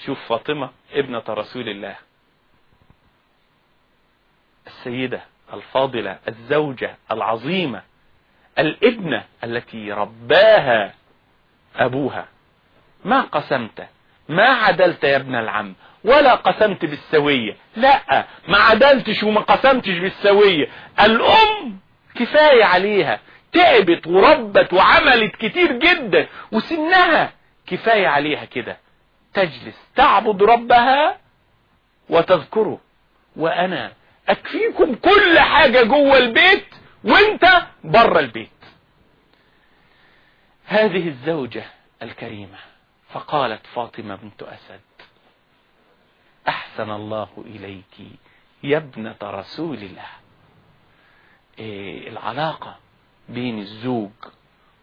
شوف فاطمة ابنة رسول الله. السيدة الفاضلة الزوجة العظيمة الابنة التي رباها أبوها. ما قسمت؟ ما عدلت يا ابن العم؟ ولا قسمت بالسوية. لا ما عدلتش وما قسمتش بالسوية. الأم كفاية عليها. تعبت وربت وعملت كتير جدا وسنها كفاية عليها كده. تجلس تعبد ربها وتذكره. وأنا أكفيكم كل حاجة جوه البيت وأنت بره البيت. هذه الزوجة الكريمة فقالت فاطمة بنت أسد. أحسن الله إليك يا ابنة رسول الله. إيه العلاقة بين الزوج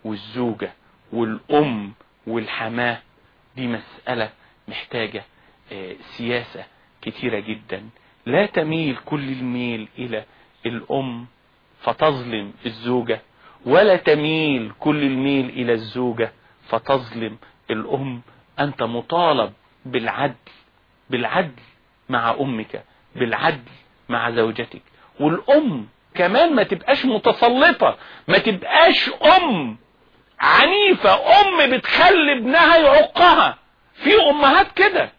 والزوجة والأم والحماة دي مسألة محتاجة إيه سياسة كتيرة جدا. لا تميل كل الميل إلى الأم فتظلم الزوجة ولا تميل كل الميل إلى الزوجة فتظلم الأم. أنت مطالب بالعدل بالعدل مع أمك بالعدل مع زوجتك. والأم كمان ما تبقاش متسلطة ما تبقاش أم. عنيفة أم بتخلي ابنها يعقها. في أمهات كده.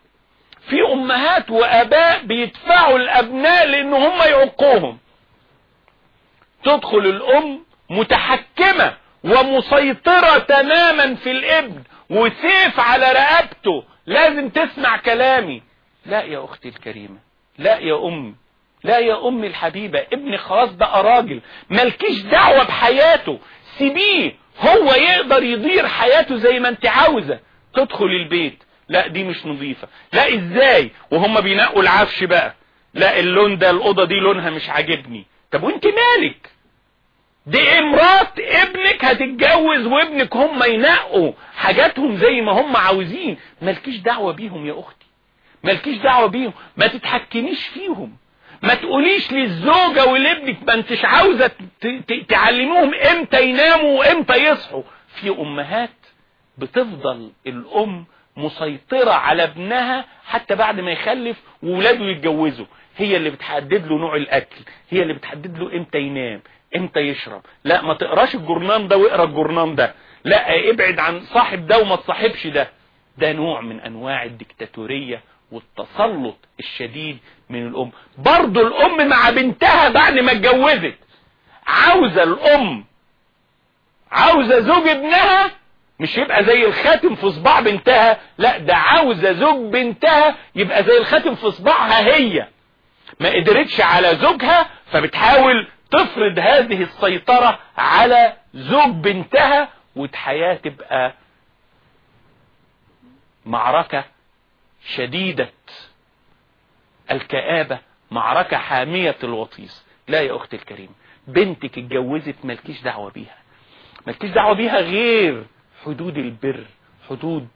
في أمهات وآباء بيدفعوا الأبناء لأن هم يعقوهم. تدخل الأم متحكمة ومسيطرة تماما في الابن وسيف على رقبته. لازم تسمع كلامي. لا يا أختي الكريمة لا يا أمي لا يا أمي الحبيبة ابني خلاص بقى راجل ملكيش دعوة بحياته سيبيه هو يقدر يدير حياته زي ما أنت عاوزة. تدخل البيت لا دي مش نظيفة لا إزاي؟ وهم بينقوا العفش بقى لا اللون ده الأوضة دي لونها مش عاجبني. طب وأنت مالك؟ دي امرات ابنك هتتجوز وابنك هم ينقوا حاجاتهم زي ما هم عاوزين. مالكيش دعوة بيهم يا أختي. مالكيش دعوة بيهم. ما تتحكميش فيهم. ما تقوليش للزوجة ولابنك ما انتش عاوزة تعلموهم إمتى يناموا وامتى يصحوا. في أمهات بتفضل الأم مسيطرة على ابنها حتى بعد ما يخلف وولاده يتجوزوا. هي اللي بتحدد له نوع الأكل. هي اللي بتحدد له إمتى ينام إمتى يشرب. لا ما تقراش الجورنان ده واقرا الجورنان ده. لا ابعد عن صاحب ده وما تصاحبش ده. ده نوع من أنواع الدكتاتورية والتسلط الشديد من الأم. برضو الأم مع بنتها بعد ما اتجوزت. عاوزة الأم عاوزة زوج ابنها مش يبقى زي الخاتم في صباع بنتها. لا ده عاوزة زوج بنتها يبقى زي الخاتم في صباعها هي. ما قدرتش على زوجها فبتحاول تفرض هذه السيطرة على زوج بنتها والحياة تبقى معركة شديدة الكآبة معركة حامية الوطيس. لا يا أختي الكريم بنتك اتجوزت مالكيش دعوة بيها. مالكيش دعوة بيها غير حدود البر حدود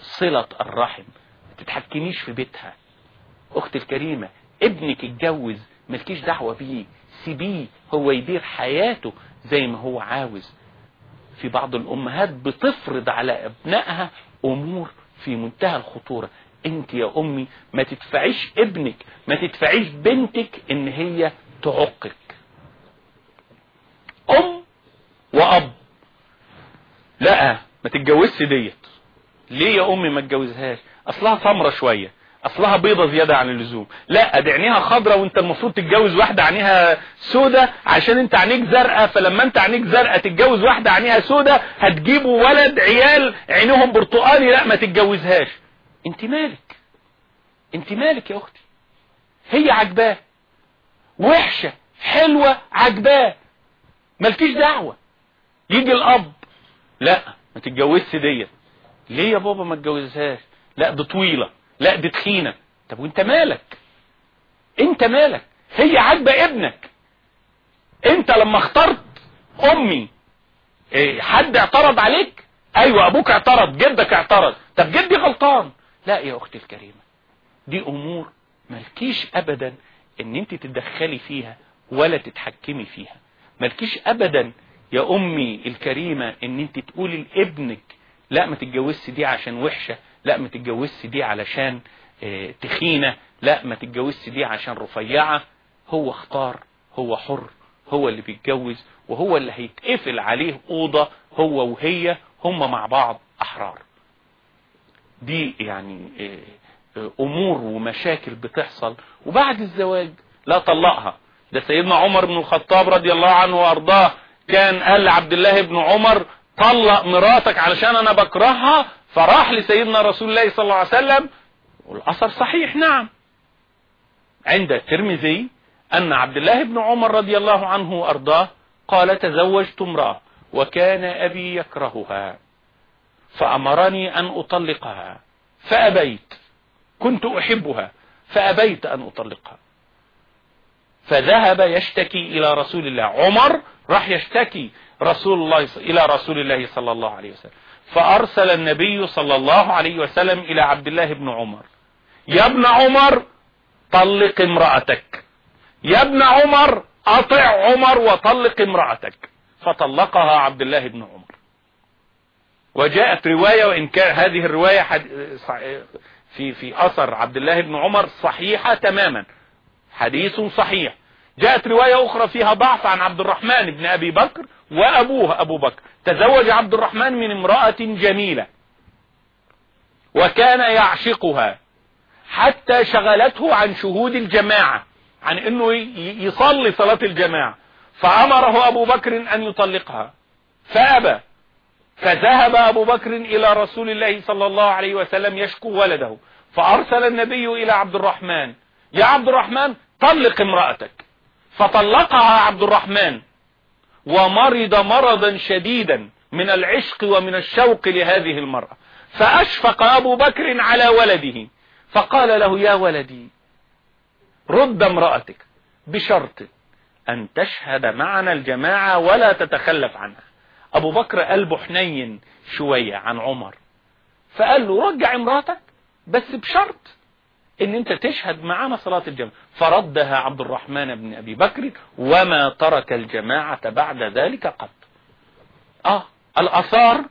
صلة الرحم. ما تتحكميش في بيتها. أختي الكريمة ابنك اتجوز مالكيش دعوة بيه. سيبيه هو يدير حياته زي ما هو عاوز. في بعض الأمهات بتفرض على أبنائها أمور في منتهى الخطورة. انت يا أمي ما تدفعيش ابنك ما تدفعيش بنتك ان هي تعقك. أم وأب. لا ما تتجوزش ديت. ليه يا أمي ما تجوزهاش؟ أصلها سمرة شوية اصلها بيضة زيادة عن اللزوم. لا ادي عينيها خضرة وانت المفروض تتجوز واحدة عينيها سودة عشان انت عينيك زرقاء فلما انت عينيك زرقاء تتجوز واحدة عينيها سودة هتجيبوا ولد عيال عينيهم برتقالي. لا ما تتجوزهاش. انت مالك؟ انت مالك يا أختي؟ هي عجباه وحشة حلوة عجباه مالكيش دعوة. يجي الأب. لا ما تتجوزش ديت. ليه يا بابا ما تجوزهاش؟ لا دي طويلة. لا دي تخينة. طب وانت مالك؟ انت مالك؟ هي عاجبة ابنك. انت لما اخترت أمي إيه حد اعترض عليك؟ أيوه أبوك اعترض جدك اعترض. طب جدي غلطان. لا يا أختي الكريمة دي أمور مالكيش ابدا إن أنت تتدخلي فيها ولا تتحكمي فيها. مالكيش ابدا يا أمي الكريمة إن أنت تقولي لابنك لا ما تتجوزش دي عشان وحشة لا ما تتجوزش دي علشان آه تخينة لا ما تتجوزش دي عشان رفيعة. هو اختار هو حر هو اللي بيتجوز وهو اللي هيتقفل عليه أوضة هو وهي هم مع بعض أحرار. دي يعني آه أمور ومشاكل بتحصل وبعد الزواج لا طلقها. ده سيدنا عمر بن الخطاب رضي الله عنه وأرضاه كان قال لعبد الله بن عمر طلق مراتك علشان أنا بكرهها فراح لسيدنا رسول الله صلى الله عليه وسلم. والأثر صحيح نعم. عند الترمذي أن عبد الله بن عمر رضي الله عنه وأرضاه قال تزوجت امرأة وكان أبي يكرهها. فأمرني أن أطلقها. فأبيت. كنت أحبها. فأبيت أن أطلقها. فذهب يشتكي إلى رسول الله. عمر راح يشتكي رسول الله إلى رسول الله صلى الله عليه وسلم. فأرسل النبي صلى الله عليه وسلم إلى عبد الله بن عمر. يا ابن عمر طلق امرأتك. يا ابن عمر أطع عمر وطلق امرأتك. فطلقها عبد الله بن عمر. وجاءت رواية وإن كان هذه الرواية في في أثر عبد الله بن عمر صحيحة تماما. حديث صحيح. جاءت رواية أخرى فيها ضعف عن عبد الرحمن بن أبي بكر وأبوه أبو بكر. تزوج عبد الرحمن من امرأة جميلة. وكان يعشقها. حتى شغلته عن شهود الجماعة. عن إنه يصلي صلاة الجماعة. فأمره أبو بكر أن يطلقها. فأبى. فذهب أبو بكر إلى رسول الله صلى الله عليه وسلم يشكو ولده فأرسل النبي إلى عبد الرحمن. يا عبد الرحمن طلق امرأتك. فطلقها عبد الرحمن. ومرض مرضا شديدا من العشق ومن الشوق لهذه المرأة. فأشفق أبو بكر على ولده. فقال له يا ولدي رد امرأتك بشرط أن تشهد معنا الجماعة ولا تتخلف عنها. أبو بكر قلبه حنين شوية عن عمر. فقال له رجع امرأتك بس بشرط إن أنت تشهد معنا صلاة الجماعة. فردها عبد الرحمن بن أبي بكر وما ترك الجماعة بعد ذلك قط. آه الآثار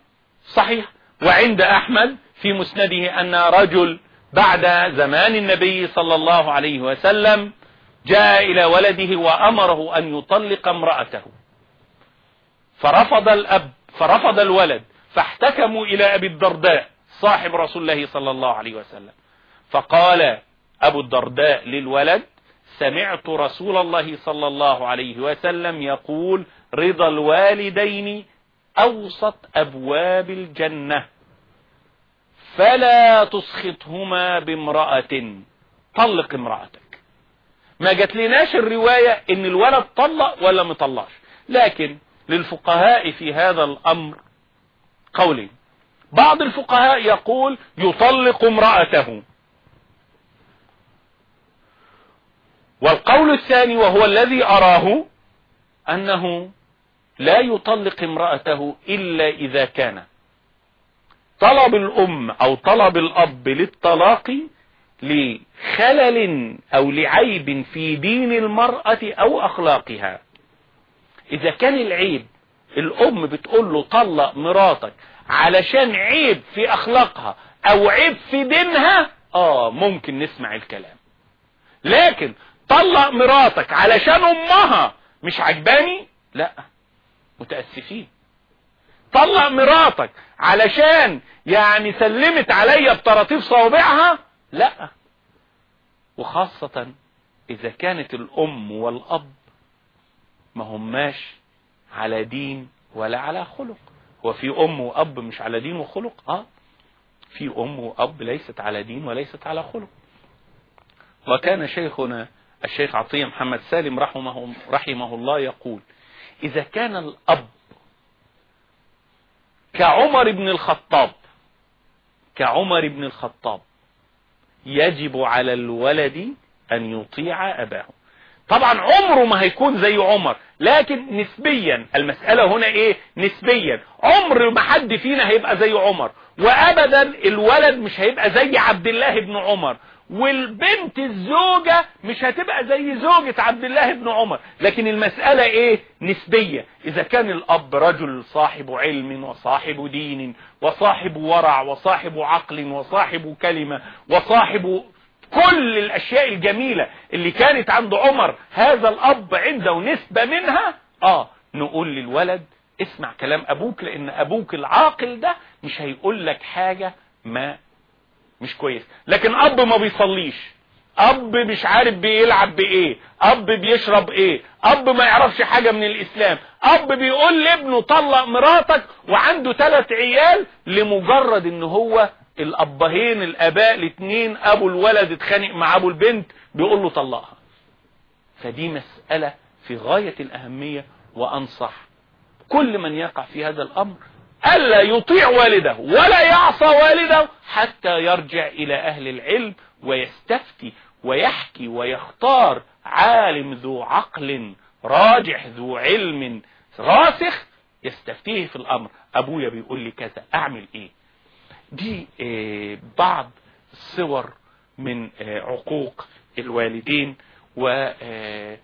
صحيح وعند أحمد في مسنده أن رجل بعد زمان النبي صلى الله عليه وسلم جاء إلى ولده وأمره أن يطلق امرأته. فرفض الأب فرفض الولد فاحتكموا إلى أبي الدرداء صاحب رسول الله صلى الله عليه وسلم. فقال أبو الدرداء للولد سمعت رسول الله صلى الله عليه وسلم يقول رضا الوالدين أوسط أبواب الجنة. فلا تسخطهما بامرأة طلق امرأتك. ما جات لناش الرواية إن الولد طلق ولا مطلقش لكن للفقهاء في هذا الأمر قولين. بعض الفقهاء يقول يطلق امرأته. والقول الثاني وهو الذي أراه أنه لا يطلق امرأته إلا إذا كان. طلب الأم أو طلب الأب للطلاق لخلل أو لعيب في دين المرأة أو أخلاقها. إذا كان العيب الأم بتقول له طلق مراتك علشان عيب في أخلاقها أو عيب في دينها آه ممكن نسمع الكلام. لكن طلق مراتك علشان أمها مش عجباني؟ لا متأسفين. طلق مراتك علشان يعني سلمت عليا بطراطيف صوابعها؟ لا. وخاصة إذا كانت الأم والأب ما هماش على دين ولا على خلق. هو في أم وأب مش على دين وخلق؟ آه. في أم وأب ليست على دين وليست على خلق. وكان شيخنا الشيخ عطية محمد سالم رحمه, رحمه الله يقول إذا كان الأب كعمر بن الخطاب كعمر بن الخطاب يجب على الولد أن يطيع أباه. طبعا عمره ما هيكون زي عمر لكن نسبيا المسألة هنا إيه؟ نسبيا. عمر ما حد فينا هيبقى زي عمر. وابدا الولد مش هيبقى زي عبد الله بن عمر. والبنت الزوجة مش هتبقى زي زوجة عبد الله بن عمر. لكن المسألة إيه؟ نسبية. إذا كان الأب رجل صاحب علم وصاحب دين وصاحب ورع وصاحب عقل وصاحب كلمة وصاحب كل الأشياء الجميلة اللي كانت عند عمر هذا الأب عنده نسبة منها آه نقول للولد اسمع كلام أبوك لأن أبوك العاقل ده مش هيقول لك حاجة ما مش كويس. لكن أب ما بيصليش. أب مش عارف بيلعب بإيه. أب بيشرب إيه. أب ما يعرفش حاجة من الإسلام. أب بيقول لابنه طلق مراتك وعنده ثلاث عيال لمجرد إن هو الأبهين الآباء الاثنين أبو الولد اتخانق مع أبو البنت بيقول له طلقها. فدي مسألة في غاية الأهمية وأنصح كل من يقع في هذا الأمر ألا يطيع والده ولا يعصى والده حتى يرجع إلى أهل العلم ويستفتي ويحكي ويختار عالم ذو عقل راجح ذو علم راسخ يستفتيه في الأمر. أبويا بيقول لي كذا أعمل إيه؟ دي آه، بعض الصور من آه، عقوق الوالدين وهذه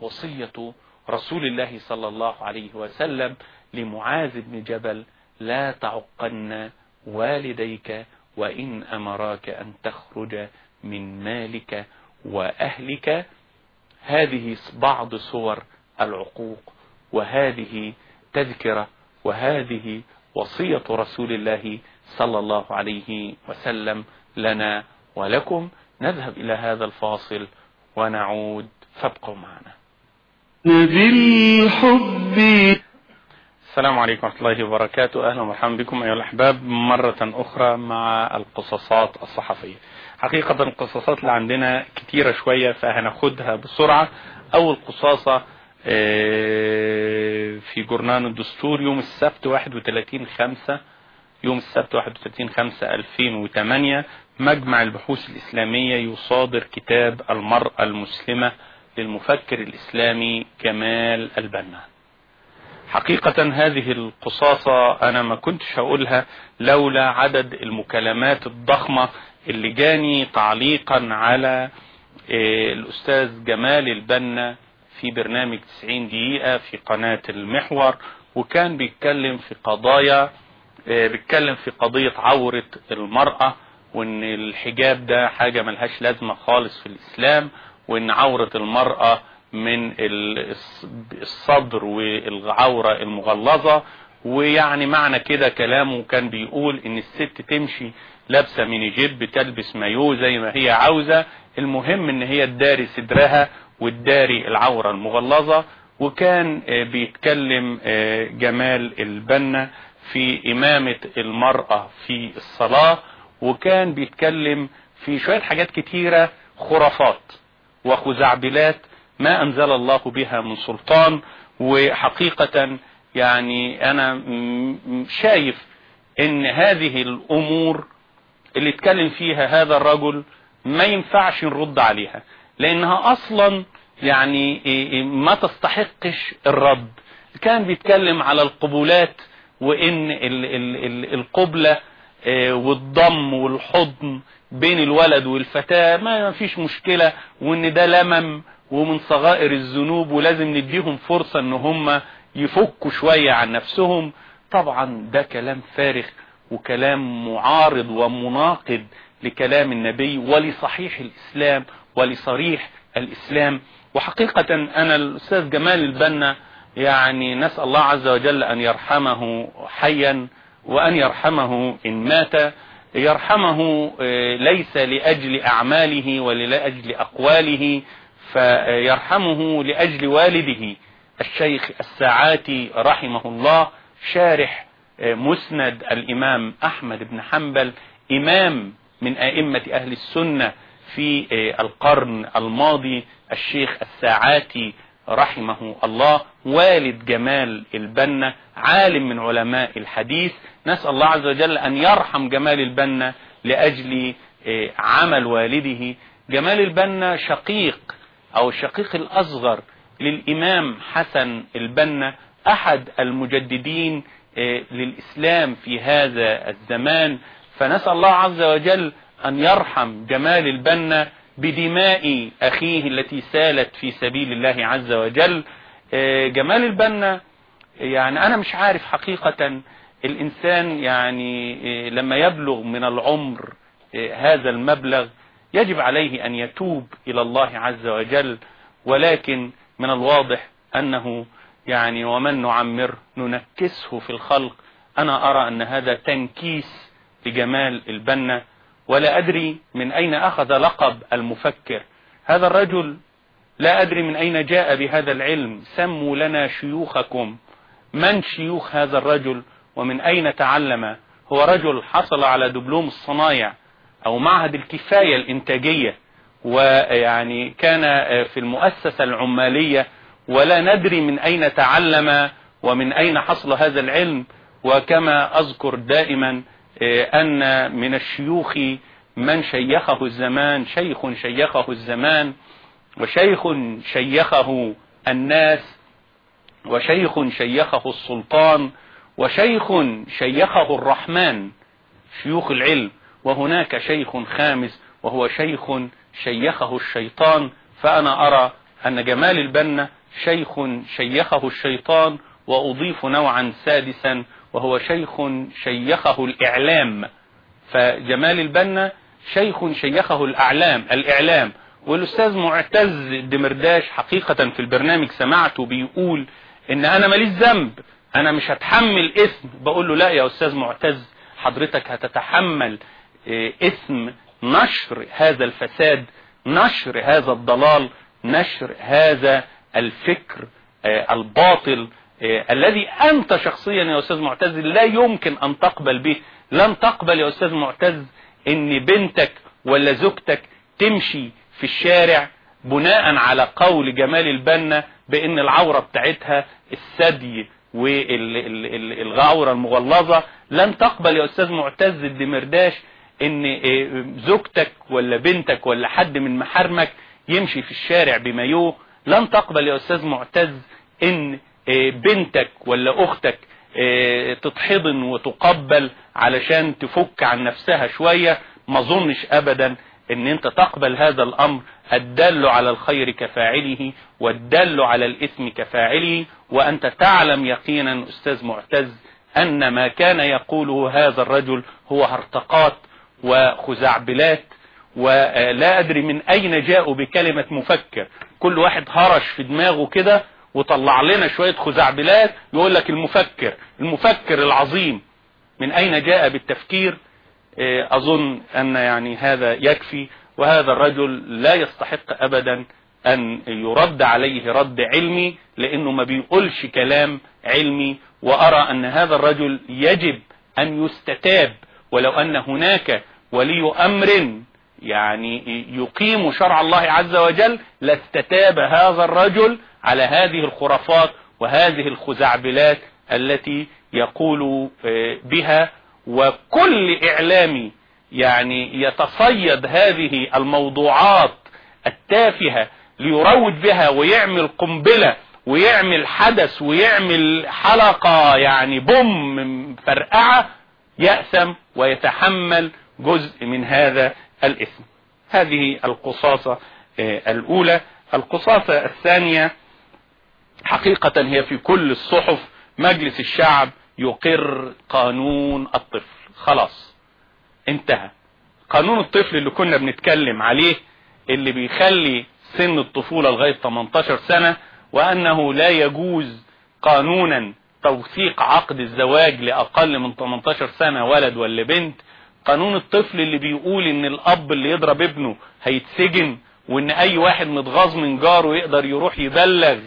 وصية رسول الله صلى الله عليه وسلم لمعاذ بن جبل لا تعقن والديك وإن أمراك أن تخرج من مالك وأهلك. هذه بعض صور العقوق وهذه تذكرة وهذه وصية رسول الله صلى الله عليه وسلم لنا ولكم. نذهب إلى هذا الفاصل ونعود. فابقوا معنا. بالحب. السلام عليكم ورحمة الله وبركاته. أهلا ومرحبا بكم أيها الأحباب. مرة أخرى مع القصصات الصحفية. حقيقة القصصات اللي عندنا كتيرة شوية فهناخدها بسرعة. أول قصاصة في جورنان الدستور يوم السبت 31 5 يوم السبت 31 5 2008 مجمع البحوث الإسلامية يصادر كتاب المرأة المسلمة للمفكر الإسلامي كمال البنا. حقيقة هذه القصاصة أنا ما كنتش هقولها لولا عدد المكالمات الضخمة اللي جاني تعليقا على آه، الأستاذ جمال البنا في برنامج 90 دقيقة في قناة المحور وكان بيتكلم في قضايا آه، بيتكلم في قضية عورة المرأة وإن الحجاب ده حاجة ملهاش لازمة خالص في الإسلام وإن عورة المرأة من ال- الصدر والعورة المغلظة. ويعني معنى كده كلامه كان بيقول إن الست تمشي لابسة ميني جيب تلبس مايو زي ما هي عاوزة. المهم إن هي تداري صدرها وتداري العورة المغلظة وكان آه، بيتكلم آه، جمال البنا في إمامة المرأة في الصلاة وكان بيتكلم في شوية حاجات كتيرة خرافات وخزعبلات ما أنزل الله بها من سلطان وحقيقة يعني أنا شايف إن هذه الأمور اللي اتكلم فيها هذا الرجل ما ينفعش نرد عليها. لأنها أصلا يعني إيه- إيه ما تستحقش الرد كان بيتكلم على القبولات ال- القبلة آه، والضم والحضن بين الولد والفتاة ما فيش مشكلة وإن ده لمم ومن صغائر الذنوب ولازم نديهم فرصة إن هم يفكوا شوية عن نفسهم. طبعا ده كلام فارغ وكلام معارض ومناقض لكلام النبي ولصحيح الإسلام. ولصريح الإسلام. وحقيقة أنا الأستاذ جمال البنا يعني نسأل الله عز وجل أن يرحمه حيا وأن يرحمه إن مات. يرحمه آه، ليس لأجل أعماله ولا لأجل أقواله فيرحمه لأجل والده الشيخ الساعاتي رحمه الله شارح آه، مسند الإمام أحمد بن حنبل إمام من أئمة أهل السنة في آه، القرن الماضي الشيخ الساعاتي رحمه الله والد جمال البنا عالم من علماء الحديث. نسأل الله عز وجل أن يرحم جمال البنا لأجل آه، عمل والده. جمال البنا شقيق أو الشقيق الأصغر للإمام حسن البنا أحد المجددين آه، للإسلام في هذا الزمان. فنسأل الله عز وجل أن يرحم جمال البنا بدماء أخيه التي سالت في سبيل الله عز وجل. آه، جمال البنا يعني أنا مش عارف حقيقة الإنسان يعني آه، لما يبلغ من العمر آه، هذا المبلغ يجب عليه أن يتوب إلى الله عز وجل. ولكن من الواضح أنه يعني ومن نعمر ننكسه في الخلق. أنا أرى أن هذا تنكيس لجمال البنا. ولا أدري من أين أخذ لقب المفكر. هذا الرجل لا أدري من أين جاء بهذا العلم. سموا لنا شيوخكم. من شيوخ هذا الرجل ومن أين تعلم؟ هو رجل حصل على دبلوم الصنايع أو معهد الكفاية الإنتاجية. ويعني كان في المؤسسة العمالية ولا ندري من أين تعلم ومن أين حصل هذا العلم. وكما أذكر دائما أن من الشيوخ من شيخه الزمان شيخ شيخه الزمان وشيخ شيخه الناس وشيخ شيخه السلطان وشيخ شيخه الرحمن شيوخ العلم وهناك شيخ خامس وهو شيخ شيخه الشيطان فأنا أرى أن جمال البنا شيخ شيخه الشيطان وأضيف نوعا سادسا وهو شيخ شيخه الإعلام. فجمال البنا شيخ شيخه الأعلام الإعلام. والأستاذ معتز دمرداش حقيقة في البرنامج سمعته بيقول إن أنا ماليش ذنب أنا مش هتحمل اسم. بقول له لا يا أستاذ معتز حضرتك هتتحمل اسم نشر هذا الفساد نشر هذا الضلال نشر هذا الفكر الباطل. الذي أنت شخصيا يا أستاذ معتز لا يمكن أن تقبل به. لن تقبل يا أستاذ معتز أن بنتك ولا زوجتك تمشي في الشارع بناء على قول جمال البنا بأن العورة بتاعتها الثدي والغاورة المغلظة. لن تقبل يا أستاذ معتز الدمرداش إن زوجتك ولا بنتك ولا حد من محارمك يمشي في الشارع بمايوه لن تقبل يا أستاذ معتز إن بنتك ولا أختك تتحضن وتقبل علشان تفك عن نفسها شوية. ما ظنش أبدا إن أنت تقبل هذا الأمر. الدل على الخير كفاعله والدل على الإثم كفاعله. وأنت تعلم يقينا أستاذ معتز أن ما كان يقوله هذا الرجل هو هرطقات وخزعبلات. ولا أدري من أين جاءوا بكلمة مفكر. كل واحد هرش في دماغه كده وطلع لنا شوية خزعبلات يقول لك المفكر المفكر العظيم من أين جاء بالتفكير؟ أظن أن يعني هذا يكفي وهذا الرجل لا يستحق ابدا أن يرد عليه رد علمي لأنه ما بيقولش كلام علمي وأرى أن هذا الرجل يجب أن يستتاب ولو أن هناك ولي أمر يعني يقيم شرع الله عز وجل لاستتاب هذا الرجل على هذه الخرافات وهذه الخزعبلات التي يقول بها. وكل إعلامي يعني يتصيد هذه الموضوعات التافهة ليروج بها ويعمل قنبلة ويعمل حدث ويعمل حلقة يعني بوم فرقعة يأثم ويتحمل جزء من هذا الاسم هذه القصاصة الأولى. القصاصة الثانية حقيقة هي في كل الصحف مجلس الشعب يقر قانون الطفل. خلاص انتهى. قانون الطفل اللي كنا بنتكلم عليه اللي بيخلي سن الطفولة لغاية 18 سنة وأنه لا يجوز قانونا توثيق عقد الزواج لأقل من 18 سنة ولد ولا بنت. قانون الطفل اللي بيقول إن الأب اللي يضرب ابنه هيتسجن وإن أي واحد متغاظ من جاره يقدر يروح يبلغ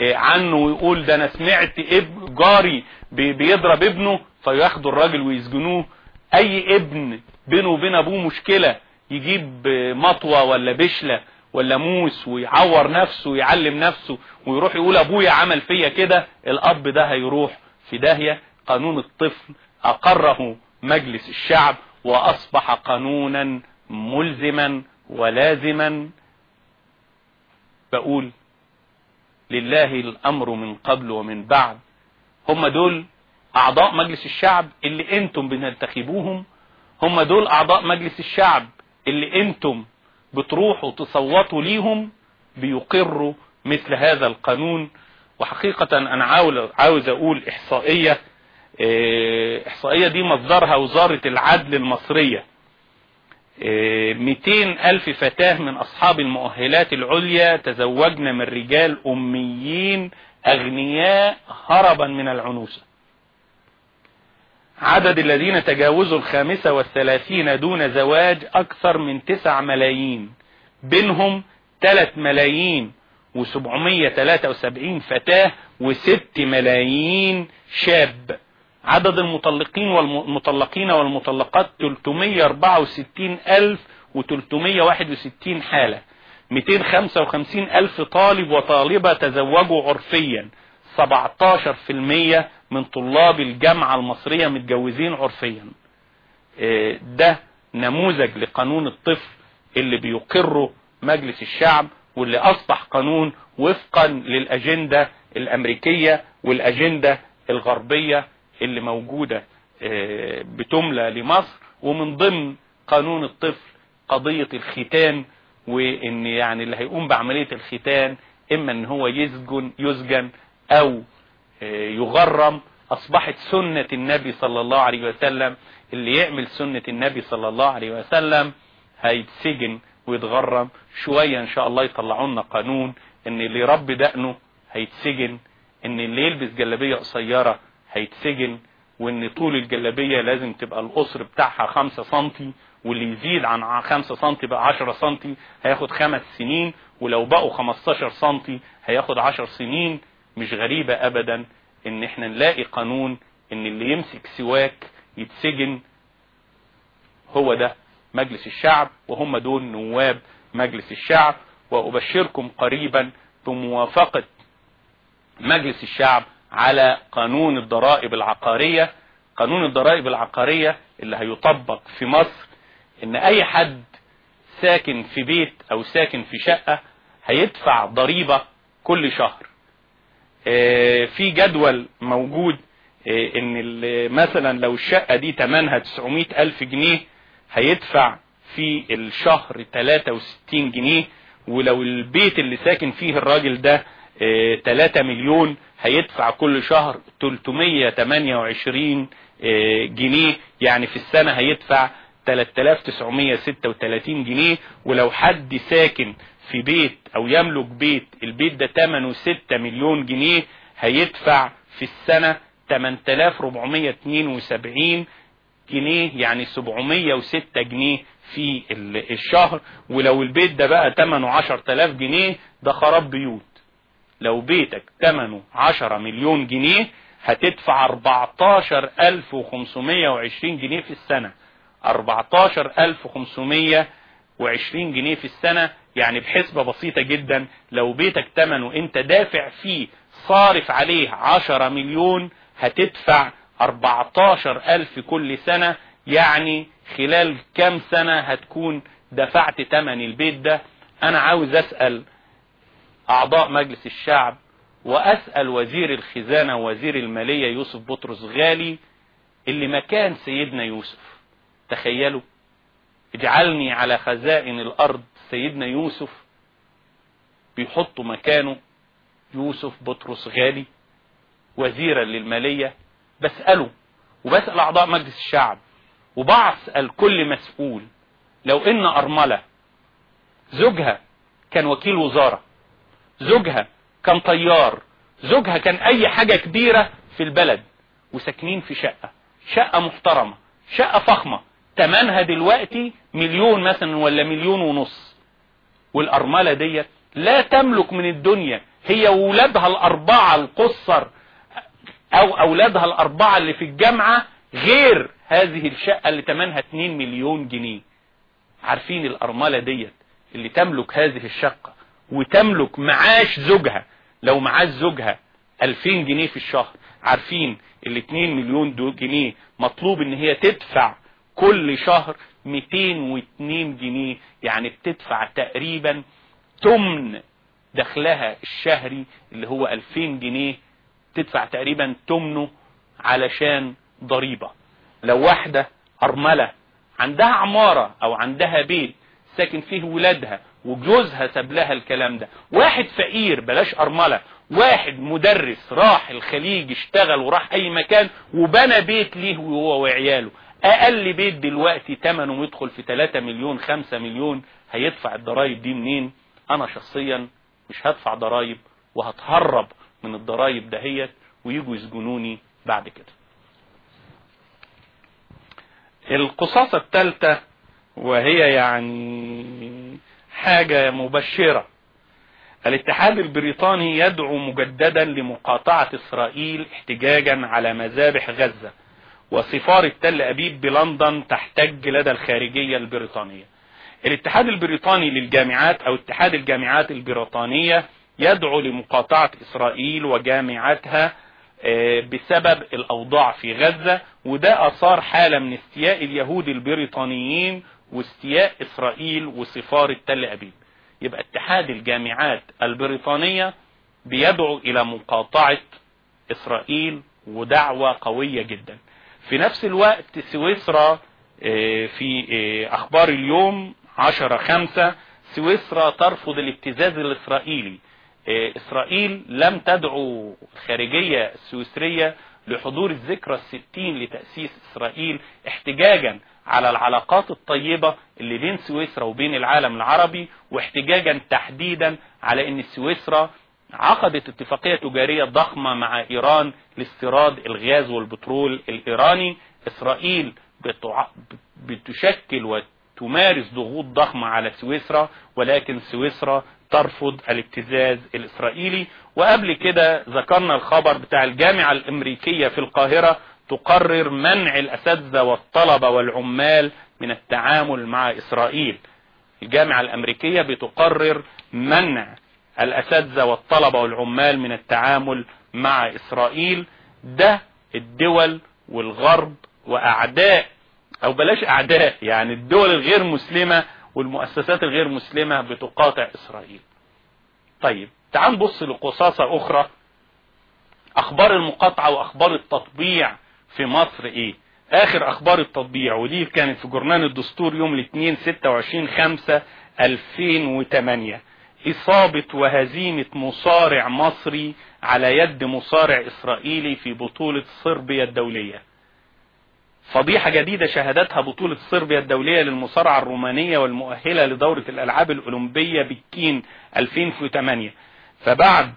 عنه ويقول ده أنا سمعت اب جاري بيضرب ابنه فياخدوا الراجل ويسجنوه. أي ابن بينه وبين أبوه مشكلة يجيب مطوة ولا بشلة ولا موس ويعور نفسه ويعلم نفسه ويروح يقول أبويا عمل فيا كده الأب ده هيروح في داهية. قانون الطفل أقره مجلس الشعب وأصبح قانونا ملزما ولازما. بقول لله الأمر من قبل ومن بعد. هم دول أعضاء مجلس الشعب اللي أنتم بتنتخبوهم هم دول أعضاء مجلس الشعب اللي أنتم بتروحوا تصوتوا ليهم بيقروا مثل هذا القانون. وحقيقة أنا عاوز أقول إحصائية إحصائية دي مصدرها وزارة العدل المصرية. 200 ألف فتاة من أصحاب المؤهلات العليا تزوجن من رجال أميين أغنياء هربا من العنوسة. عدد الذين تجاوزوا الخامسة والثلاثين دون زواج أكثر من تسع ملايين بينهم ثلاث ملايين وسبعمية تلاتة وسبعين فتاة وست ملايين شاب. عدد المطلقين والمطلقين والمطلقات 364 ألف و361 حالة. 255 ألف طالب وطالبة تزوجوا عرفيا. 17% من طلاب الجامعة المصرية متجوزين عرفيا. ده نموذج لقانون الطفل اللي بيقره مجلس الشعب واللي أصبح قانون وفقا للأجندة الأمريكية والأجندة الغربية اللي موجودة بتملى لمصر ومن ضمن قانون الطفل قضية الختان وإن يعني اللي هيقوم بعملية الختان إما إن هو يسجن يسجن أو يغرم. أصبحت سنة النبي صلى الله عليه وسلم اللي يعمل سنة النبي صلى الله عليه وسلم هيتسجن ويتغرم. شوية إن شاء الله يطلعوا لنا قانون إن اللي يربي دقنه هيتسجن إن اللي يلبس جلابية قصيرة هيتسجن وإن طول الجلابية لازم تبقى القصر بتاعها خمسة سنتي واللي يزيد عن خمسة سنتي بقى عشرة سنتي هياخد خمس سنين ولو بقوا خمستاشر سنتي هياخد عشر سنين. مش غريبة ابدا إن إحنا نلاقي قانون إن اللي يمسك سواك يتسجن هو ده مجلس الشعب وهم دول نواب مجلس الشعب. وأبشركم قريبا بموافقة مجلس الشعب على قانون الضرائب العقارية قانون الضرائب العقارية اللي هيطبق في مصر إن أي حد ساكن في بيت أو ساكن في شقة هيدفع ضريبة كل شهر. آه في جدول موجود آه إن مثلا لو الشقة دي تمنها 900 ألف جنيه هيدفع في الشهر 63 جنيه ولو البيت اللي ساكن فيه الراجل ده آه 3 مليون هيدفع كل شهر 328 جنيه. يعني في السنة هيدفع 3936 جنيه. ولو حد ساكن في بيت أو يملك بيت البيت ده ثمنه 6 مليون جنيه هيدفع في السنة 8472 جنيه. يعني 706 جنيه في الشهر. ولو البيت ده بقى ثمنه 10000 جنيه ده خراب بيوت. لو بيتك ثمنه 10 مليون جنيه هتدفع 14520 جنيه في السنة. 14520 جنيه في السنة يعني بحسبة بسيطة جدا. لو بيتك ثمنه انت دافع فيه صارف عليه 10 مليون هتدفع 14000 كل سنة. يعني خلال كام سنة هتكون دفعت ثمن البيت ده؟ أنا عاوز أسأل أعضاء مجلس الشعب وأسأل وزير الخزانة وزير المالية يوسف بطرس غالي اللي مكان سيدنا يوسف. تخيلوا اجعلني على خزائن الأرض سيدنا يوسف بيحطوا مكانه يوسف بطرس غالي وزيرا للمالية. بسأله وبسأل أعضاء مجلس الشعب وبسأل كل مسؤول. لو إن أرملة زوجها كان وكيل وزارة زوجها كان طيار زوجها كان أي حاجة كبيرة في البلد وساكنين في شقة شقة محترمة شقة فخمة تمنها دلوقتي مليون مثلا ولا مليون ونص. والأرملة ديت لا تملك من الدنيا هي وولادها الأربعة القصر أو أولادها الأربعة اللي في الجامعة غير هذه الشقة اللي تمنها 2 مليون جنيه. عارفين الأرملة ديت اللي تملك هذه الشقة؟ وتملك معاش زوجها. لو معاش زوجها 2000 جنيه في الشهر. عارفين ال 2 مليون جنيه مطلوب إن هي تدفع كل شهر 202 جنيه. يعني بتدفع تقريبا تمن دخلها الشهري اللي هو 2000 جنيه. تدفع تقريبا تمنه علشان ضريبة. لو واحدة أرملة عندها عمارة أو عندها بيت ساكن فيه ولادها وجوزها ساب لها الكلام ده. واحد فقير بلاش أرملة. واحد مدرس راح الخليج اشتغل وراح أي مكان وبنى بيت ليه وهو وعياله. أقل بيت دلوقتي تمنه يدخل في 3 مليون 5 مليون هيدفع الضرايب دي منين؟ أنا شخصيا مش هدفع ضرايب وهتهرب من الضرايب دهيت ويجوا يسجنوني بعد كده. القصاصة الثالثة وهي يعني حاجة مبشرة. الاتحاد البريطاني يدعو مجددا لمقاطعة إسرائيل احتجاجا على مذابح غزة وسفارة تل أبيب بلندن تحتج لدى الخارجية البريطانية. الاتحاد البريطاني للجامعات أو اتحاد الجامعات البريطانية يدعو لمقاطعة إسرائيل وجامعاتها آه، بسبب الأوضاع في غزة وده آثار حالة من استياء اليهود البريطانيين واستياء إسرائيل وسفارة تل أبيب. يبقى اتحاد الجامعات البريطانية بيدعو إلى مقاطعة إسرائيل ودعوة قوية جدا. في نفس الوقت سويسرا آه، في آه، أخبار اليوم عشرة خمسة سويسرا ترفض الابتزاز الإسرائيلي. آه، إسرائيل لم تدعو الخارجية السويسرية لحضور الذكرى الستين لتأسيس إسرائيل احتجاجا على العلاقات الطيبة اللي بين سويسرا وبين العالم العربي واحتجاجا تحديدا على إن سويسرا عقدت اتفاقية تجارية ضخمة مع إيران لاستيراد الغاز والبترول الإيراني. إسرائيل بتشكل وتمارس ضغوط ضخمة على سويسرا ولكن سويسرا ترفض الابتزاز الإسرائيلي. وقبل كده ذكرنا الخبر بتاع الجامعة الأمريكية في القاهرة تقرر منع الأساتذة والطلبة والعمال من التعامل مع إسرائيل. الجامعة الأمريكية بتقرر منع الأساتذة والطلبة والعمال من التعامل مع إسرائيل. ده الدول والغرب وأعداء أو بلاش أعداء يعني الدول الغير مسلمة والمؤسسات الغير مسلمة بتقاطع إسرائيل. طيب تعال نبص لقصاصة أخرى. أخبار المقاطعة وأخبار التطبيع في مصر إيه؟ آخر أخبار التطبيع ودي كانت في جورنال الدستور يوم الاثنين 26 5 2008 إصابة وهزيمة مصارع مصري على يد مصارع إسرائيلي في بطولة صربيا الدولية. فضيحة جديدة شهدتها بطولة صربيا الدولية للمصارعة الرومانية والمؤهلة لدورة الألعاب الأولمبية بكين 2008 فبعد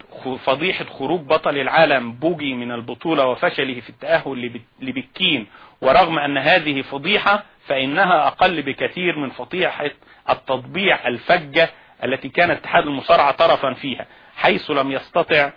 فضيحة خروج بطل العالم بوجي من البطولة وفشله في التأهل لبكين ورغم أن هذه فضيحة فإنها أقل بكثير من فضيحة التطبيع الفجة التي كان اتحاد المصارعة طرفا فيها حيث لم يستطع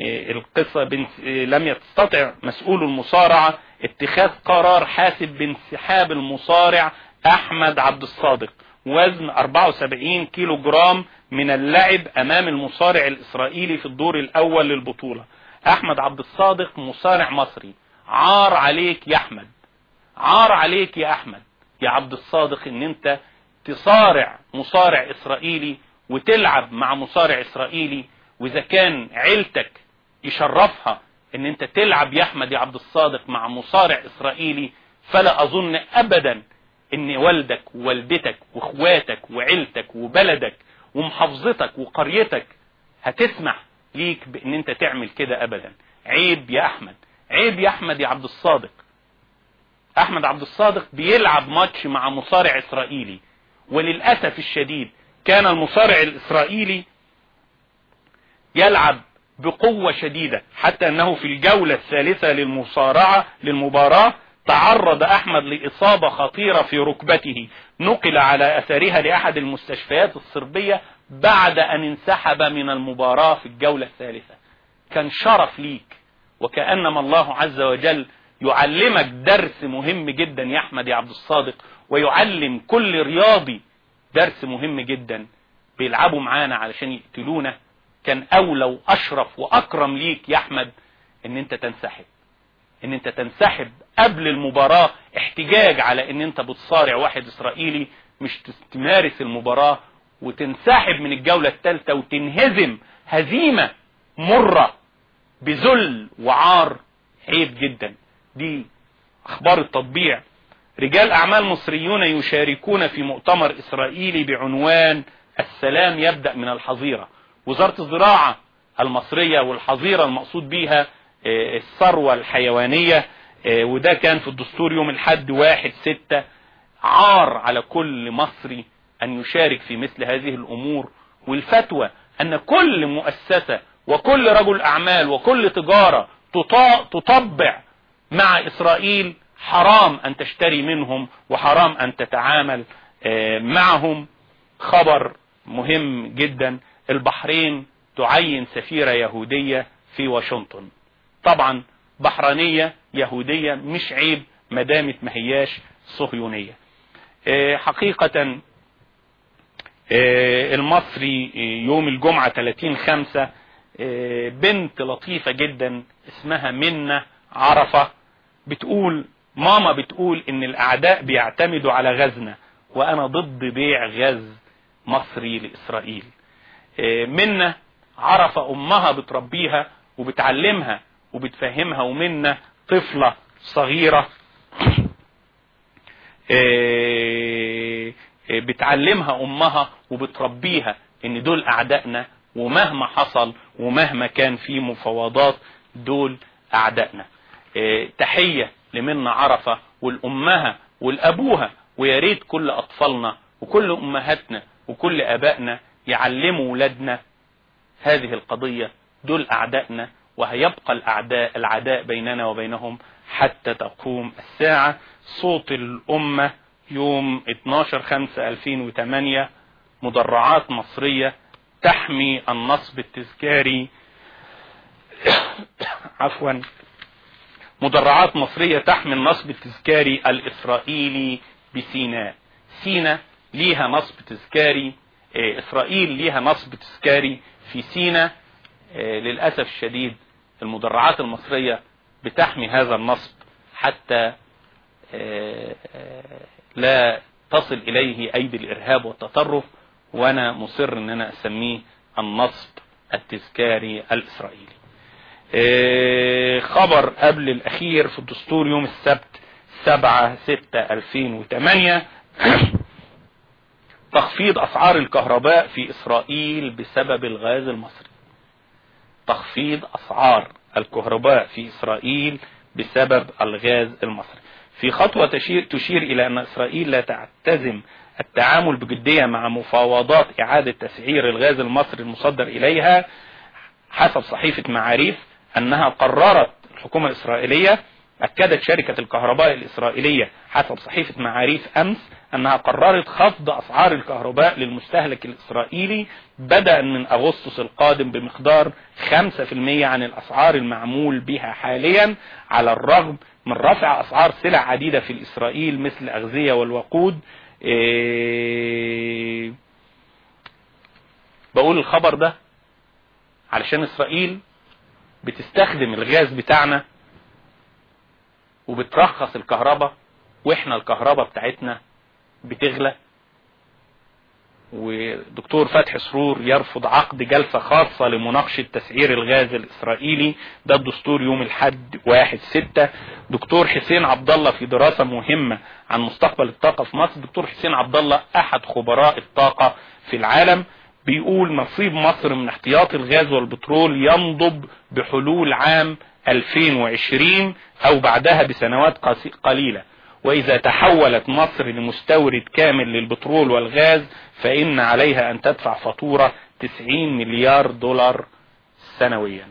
آه، القصة آه، لم يستطع مسؤول المصارعة اتخاذ قرار حاسب بانسحاب المصارع أحمد عبد الصادق. وزن 74 كيلو جرام من اللعب أمام المصارع الإسرائيلي في الدور الأول للبطولة. أحمد عبد الصادق مصارع مصري. عار عليك يا أحمد. عار عليك يا أحمد. يا عبد الصادق إن أنت تصارع مصارع إسرائيلي وتلعب مع مصارع إسرائيلي وإذا كان عيلتك يشرفها إن أنت تلعب يا أحمد يا عبد الصادق مع مصارع إسرائيلي فلا أظن ابدا إن والدك ووالدتك وإخواتك وعيلتك وبلدك ومحافظتك وقريتك هتسمح ليك بإن أنت تعمل كده ابدا. عيب يا أحمد. عيب يا أحمد يا عبد الصادق. أحمد عبد الصادق بيلعب ماتش مع مصارع إسرائيلي وللأسف الشديد كان المصارع الإسرائيلي يلعب بقوة شديدة حتى أنه في الجولة الثالثة للمصارعة للمباراة تعرض أحمد لإصابة خطيرة في ركبته نقل على أثرها لأحد المستشفيات الصربية بعد أن انسحب من المباراة في الجولة الثالثة. كان شرف ليك وكأنما الله عز وجل يعلمك درس مهم جدا يا أحمد يا عبد الصادق ويعلم كل رياضي درس مهم جدا. بيلعبوا معانا علشان يقتلونا. كان أولى وأشرف وأكرم ليك يا أحمد إن أنت تنسحب. إن أنت تنسحب قبل المباراة احتجاج على إن أنت بتصارع واحد إسرائيلي مش تمارس المباراة وتنسحب من الجولة الثالثة وتنهزم هزيمة مرة بذل وعار عيب جدا. دي أخبار التطبيع. رجال أعمال مصريون يشاركون في مؤتمر إسرائيلي بعنوان السلام يبدأ من الحظيرة. وزارة الزراعة المصرية والحظيرة المقصود بيها الثروة الحيوانية آه، وده كان في الدستور يوم الحد واحد ستة عار على كل مصري أن يشارك في مثل هذه الأمور. والفتوى أن كل مؤسسة وكل رجل أعمال وكل تجارة تطبع مع إسرائيل حرام أن تشتري منهم وحرام أن تتعامل معهم. خبر مهم جدا البحرين تعين سفيرة يهودية في واشنطن. طبعا بحرانية يهودية مش عيب مدامت ما هياش صهيونية. حقيقة المصري يوم الجمعة 30 خمسة بنت لطيفة جدا اسمها منة عرفة بتقول ماما بتقول إن الأعداء بيعتمدوا على غزنا وأنا ضد بيع غاز مصري لإسرائيل. منة عرفة أمها بتربيها وبتعلمها وبتفهمها ومنة طفلة صغيرة بتعلمها أمها وبتربيها إن دول أعدائنا ومهما حصل ومهما كان في مفاوضات دول أعدائنا. تحية لمنة عرفة والأمها والأبوها ويا ريت كل أطفالنا وكل أمهاتنا وكل آبائنا يعلموا ولادنا هذه القضية دول أعدائنا وهيبقى الاعداء العداء بيننا وبينهم حتى تقوم الساعة. صوت الأمة يوم 12 5 2008 مدرعات مصرية تحمي النصب التذكاري. عفوا. مدرعات مصرية تحمي النصب التذكاري الإسرائيلي بسيناء. سيناء ليها نصب تذكاري إسرائيل ليها نصب تذكاري في سيناء للأسف الشديد المدرعات المصرية بتحمي هذا النصب حتى لا تصل إليه أيدي الإرهاب والتطرف وأنا مصر أن أنا أسميه النصب التذكاري الإسرائيلي. خبر قبل الأخير في الدستور يوم السبت 7 6 2008 تخفيض أسعار الكهرباء في إسرائيل بسبب الغاز المصري. تخفيض أسعار الكهرباء في إسرائيل بسبب الغاز المصري. في خطوة تشير, تشير إلى أن إسرائيل لا تعتزم التعامل بجدية مع مفاوضات إعادة تسعير الغاز المصري المصدر إليها حسب صحيفة معاريف أنها قررت الحكومة الإسرائيلية أكدت شركة الكهرباء الإسرائيلية حسب صحيفة معاريف أمس أنها قررت خفض أسعار الكهرباء للمستهلك الإسرائيلي بدءا من أغسطس القادم بمقدار 5% عن الأسعار المعمول بها حاليا على الرغم من رفع أسعار سلع عديدة في الإسرائيل مثل الأغذية والوقود. إيه بقول الخبر ده علشان إسرائيل بتستخدم الغاز بتاعنا وبترخص الكهرباء وإحنا الكهرباء بتاعتنا بتغلى. ودكتور فتحي سرور يرفض عقد جلسة خاصة لمناقشة تسعير الغاز الإسرائيلي. ده الدستور يوم الحد واحد ستة. دكتور حسين عبد الله في دراسة مهمة عن مستقبل الطاقة في مصر. دكتور حسين عبد الله أحد خبراء الطاقة في العالم. بيقول نصيب مصر من احتياط الغاز والبترول ينضب بحلول عام 2020 أو بعدها بسنوات قليلة. وإذا تحولت مصر لمستورد كامل للبترول والغاز فإن عليها أن تدفع فاتورة 90 مليار دولار سنويا.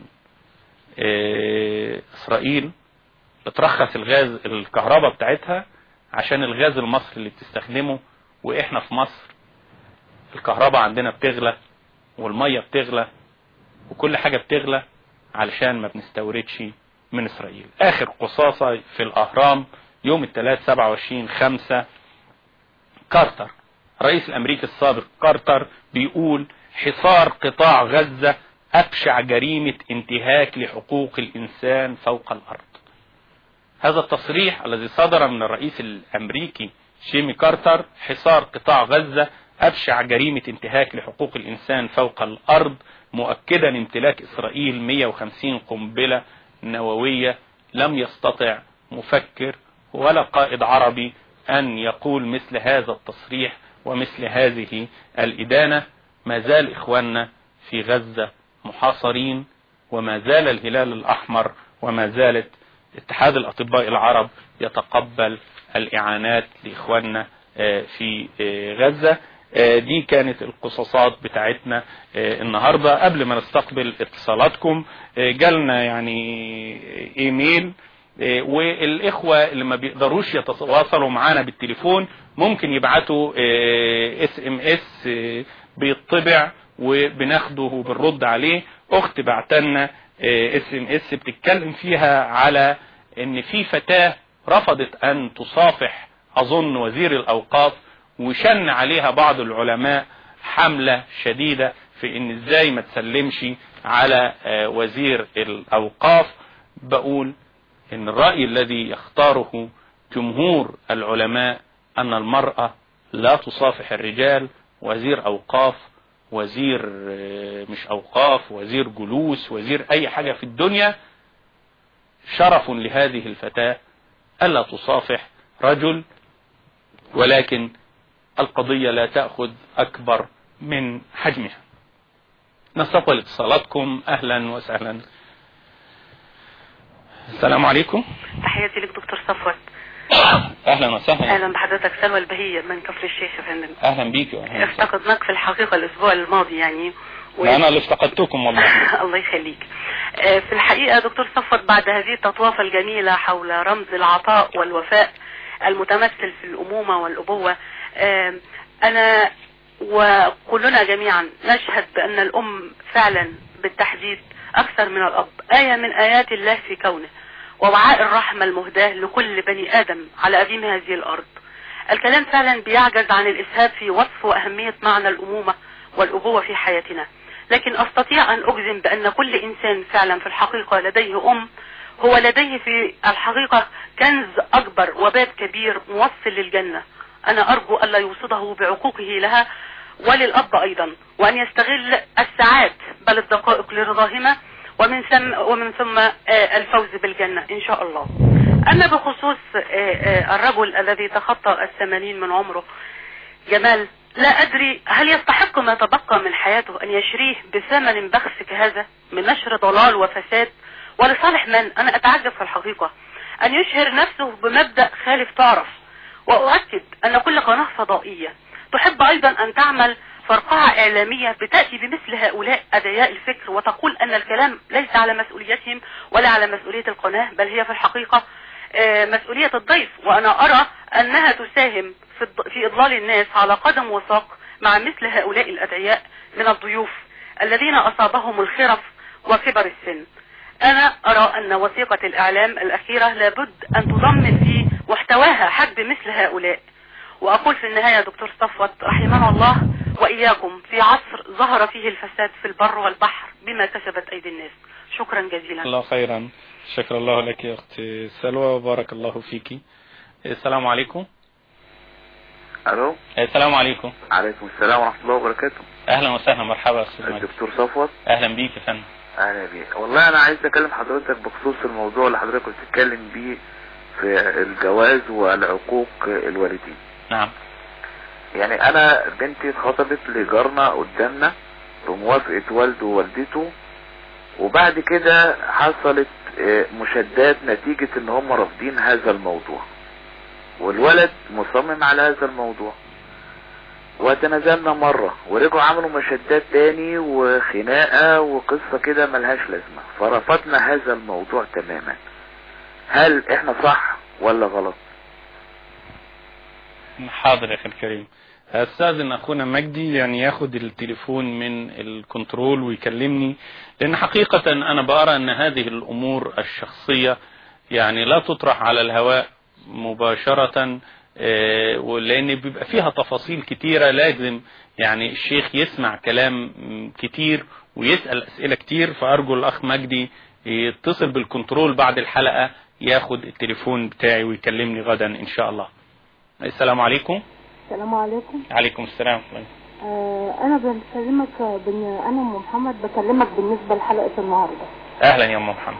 إسرائيل بترخص الغاز الكهرباء بتاعتها عشان الغاز المصري اللي بتستخدمه وإحنا في مصر الكهرباء عندنا بتغلى والمية بتغلى وكل حاجة بتغلى علشان ما بنستوردش من إسرائيل. آخر قصاصة في الأهرام يوم الثلاث 27 خمسة. كارتر رئيس الأمريكي السابق كارتر بيقول حصار قطاع غزة أبشع جريمة انتهاك لحقوق الإنسان فوق الأرض. هذا التصريح الذي صدر من الرئيس الأمريكي جيمي كارتر حصار قطاع غزة أبشع جريمة انتهاك لحقوق الإنسان فوق الأرض مؤكدا امتلاك إسرائيل 150 قنبلة نووية لم يستطع مفكر ولا قائد عربي أن يقول مثل هذا التصريح ومثل هذه الإدانة. ما زال إخواننا في غزة محاصرين وما زال الهلال الأحمر وما زالت اتحاد الأطباء العرب يتقبل الإعانات لإخواننا في غزة. دي كانت القصصات بتاعتنا النهاردة. قبل ما نستقبل اتصالاتكم جالنا يعني إيميل آه، والإخوة اللي ما بيقدروش يتواصلوا معانا بالتليفون ممكن يبعتوا SMS بيطبع وبناخده وبنرد عليه. أخت بعتلنا SMS بتتكلم فيها على إن في فتاة رفضت أن تصافح أظن وزير الأوقاف وشن عليها بعض العلماء حملة شديدة في إن إزاي ما تسلمش على وزير الأوقاف. بقول إن الرأي الذي يختاره جمهور العلماء أن المرأة لا تصافح الرجال وزير أوقاف وزير آه، مش أوقاف وزير جلوس وزير أي حاجة في الدنيا شرف لهذه الفتاة ألا تصافح رجل ولكن القضية لا تأخذ أكبر من حجمها. نستقبل اتصالاتكم. أهلا وسهلا. السلام عليكم. تحياتي لك دكتور صفوت. أهلا وسهلا. أهلا بحضرتك سلوى البهية من كفر الشيخ يا فندم. أهلا بيك. افتقدناك في الحقيقة الأسبوع الماضي يعني. و... أنا اللي افتقدتكم والله. الله يخليك. آه، في الحقيقة دكتور صفوت بعد هذه التطوافة الجميلة حول رمز العطاء والوفاء المتمثل في الأمومة والأبوة آه، أنا وكلنا جميعا نشهد بأن الأم فعلا بالتحديد أكثر من الأب آية من آيات الله في كونه. ووعاء الرحمة المهداة لكل بني آدم على أديم هذه الأرض. الكلام فعلا بيعجز عن الإسهاب في وصف وأهمية معنى الأمومة والأبوة في حياتنا. لكن أستطيع أن أجزم بأن كل إنسان فعلا في الحقيقة لديه أم. هو لديه في الحقيقة كنز أكبر وباب كبير موصل للجنة. أنا أرجو ألا يوصده بعقوقه لها وللأب أيضا. وأن يستغل الساعات بل الدقائق لرضاهما ومن ثم ومن ثم آه، الفوز بالجنة إن شاء الله. أما بخصوص آه، آه، الرجل الذي تخطى الثمانين من عمره جمال لا أدري هل يستحق ما تبقى من حياته أن يشريه بثمن بخس كهذا من نشر ضلال وفساد؟ ولصالح من؟ أنا أتعجب في الحقيقة. أن يشهر نفسه بمبدأ خالف تعرف. وأؤكد أن كل قناة فضائية. تحب أيضا أن تعمل فرقعة إعلامية بتأتي بمثل هؤلاء أدعياء الفكر وتقول أن الكلام ليس على مسؤوليتهم ولا على مسؤولية القناة بل هي في الحقيقة آه، مسؤولية الضيف. وأنا أرى أنها تساهم في إضلال الناس على قدم وساق مع مثل هؤلاء الأدعياء من الضيوف الذين أصابهم الخرف وكبر السن. أنا أرى أن وثيقة الإعلام الأخيرة لابد أن تضمن في محتواها حد مثل هؤلاء. وأقول في النهاية دكتور صفوت رحمنا الله وإياكم في عصر ظهر فيه الفساد في البر والبحر بما كسبت أيدي الناس. شكرا جزيلا. الله خيرا. شكر الله لك يا أخت سلوى وبارك الله فيك. السلام عليكم. ألو؟ السلام عليكم. عليكم السلام ورحمة الله وبركاته. أهلا وسهلا. مرحبا يا أستاذ الدكتور صفوت. أهلا بيك يا فندم. أهلا بيك. والله أنا عايز أكلم حضرتك بخصوص الموضوع اللي حضرتك كنت بتتكلم بيه في الجواز والعقوق الوالدين. نعم. يعني أنا بنتي اتخطبت لجارنا قدامنا بموافقة والده ووالدته وبعد كده حصلت آه، مشادات نتيجة إن هم رافضين هذا الموضوع والولد مصمم على هذا الموضوع. وتنازلنا مرة ورجعوا عملوا مشادات تاني وخناقة وقصة كده ملهاش لازمة. فرفضنا هذا الموضوع تماما. هل إحنا صح ولا غلط؟ حاضر يا أخي الكريم. استاذن أخونا مجدي يعني ياخد التليفون من الكنترول ويكلمني لأن حقيقة أنا بأرى أن هذه الأمور الشخصية يعني لا تطرح على الهواء مباشرة آه، ولأن بيبقى فيها تفاصيل كتيرة لازم يعني الشيخ يسمع كلام كتير ويسأل أسئلة كتير. فأرجو الأخ مجدي يتصل بالكنترول بعد الحلقة ياخد التليفون بتاعي ويكلمني غدا إن شاء الله. السلام عليكم. السلام عليكم. عليكم السلام آه أنا بكلمك بن... أنا أم محمد بكلمك بالنسبة لحلقة النهارده. أهلا يا أم محمد.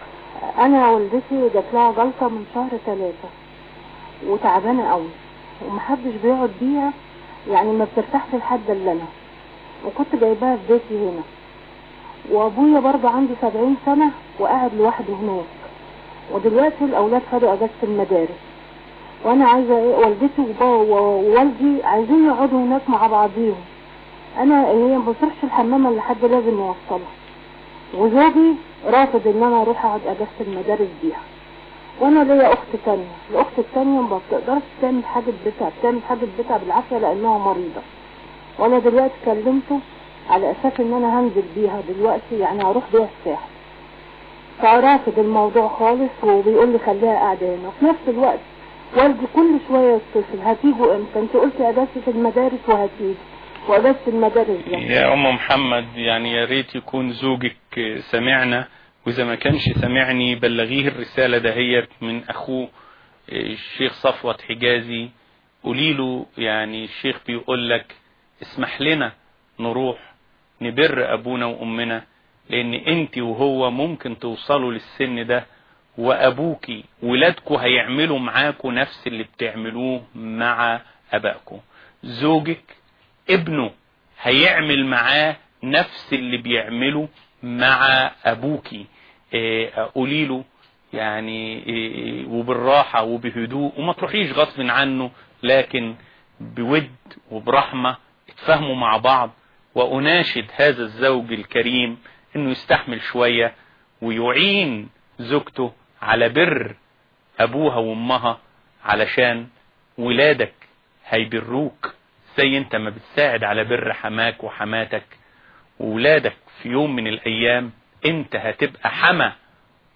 أنا والدتي جات لها جلطة من شهر ثلاثة وتعبانة قوي ومحدش بيقعد بيها يعني ما بترتاحش لحد إلا أنا. وكنت جايباها في بيتي هنا. وأبويا برضه عنده سبعين سنة وقاعد لوحده هناك. ودلوقتي الأولاد خدوا إجازة المدارس. وأنا عايزة إيه والدتي وبا- و- ووالدي عايزين يقعدوا هناك مع بعضيهم. أنا هي ما بتروحش الحمام الا حد لازم يوصلها وزوجي رافض ان أنا أروح اقعد اجازة المدارس بيها. وأنا ليا اخت تانية. الاخت التانية ما بتقدرش تعمل حاجة بيتها بتعمل حاجة بيتها بالعافية لانها مريضة. وأنا دلوقتي كلمته على أساس ان أنا هنزل بيها دلوقتي يعني هروح بيها الساحل. فرافض الموضوع خالص وبيقول لي خليها قاعدة هنا. وفي نفس الوقت والدي كل شوية يتصل. هتيجوا إمتى؟ أنت قلت اجازة المدارس وهتيجي. واجازة المدارس ده. يا أم محمد يعني يا ريت يكون زوجك سمعنا وإذا ما كانش سمعني بلغيه الرسالة دهيت من أخوه الشيخ صفوت حجازي. قولي له يعني الشيخ بيقول لك اسمح لنا نروح نبر أبونا وأمنا لأن أنت وهو ممكن توصلوا للسن ده وابوكي ولادكوا هيعملوا معاكوا نفس اللي بتعملوه مع ابائكم زوجك ابنه هيعمل معاه نفس اللي بيعمله مع ابوكي إيه، قولي له يعني إيه، وبالراحة وبهدوء وما تروحيش غصب عنه لكن بود وبرحمة اتفاهموا مع بعض. وأناشد هذا الزوج الكريم إنه يستحمل شوية ويعين زوجته على بر أبوها وأمها علشان ولادك هيبروك. زي انت ما بتساعد على بر حماك وحماتك وولادك في يوم من الأيام انت هتبقى حما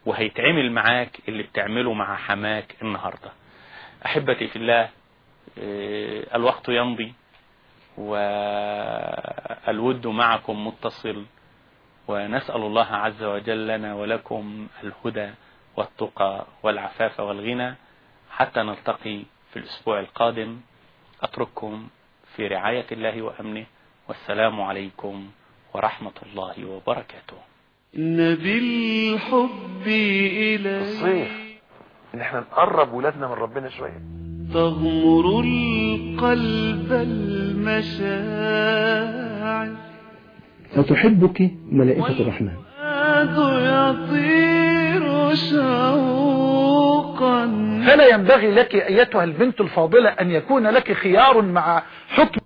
وهيتعمل معاك اللي بتعمله مع حماك النهاردة. أحبتي في الله آه، الوقت يمضي والود معكم متصل ونسأل الله عز وجل لنا ولكم الهدى. والتقى والعفاف والغنى حتى نلتقي في الأسبوع القادم. أترككم في رعاية الله وأمنه. والسلام عليكم ورحمة الله وبركاته. إن بالحب إليه الصيف. إن إحنا نقرب ولادنا من ربنا شوية. تغمر القلب المشاعر. ستحبك ملائكة الرحمن. شوقا فلا ينبغي لك أيتها البنت الفاضلة أن يكون لك خيار مع حكم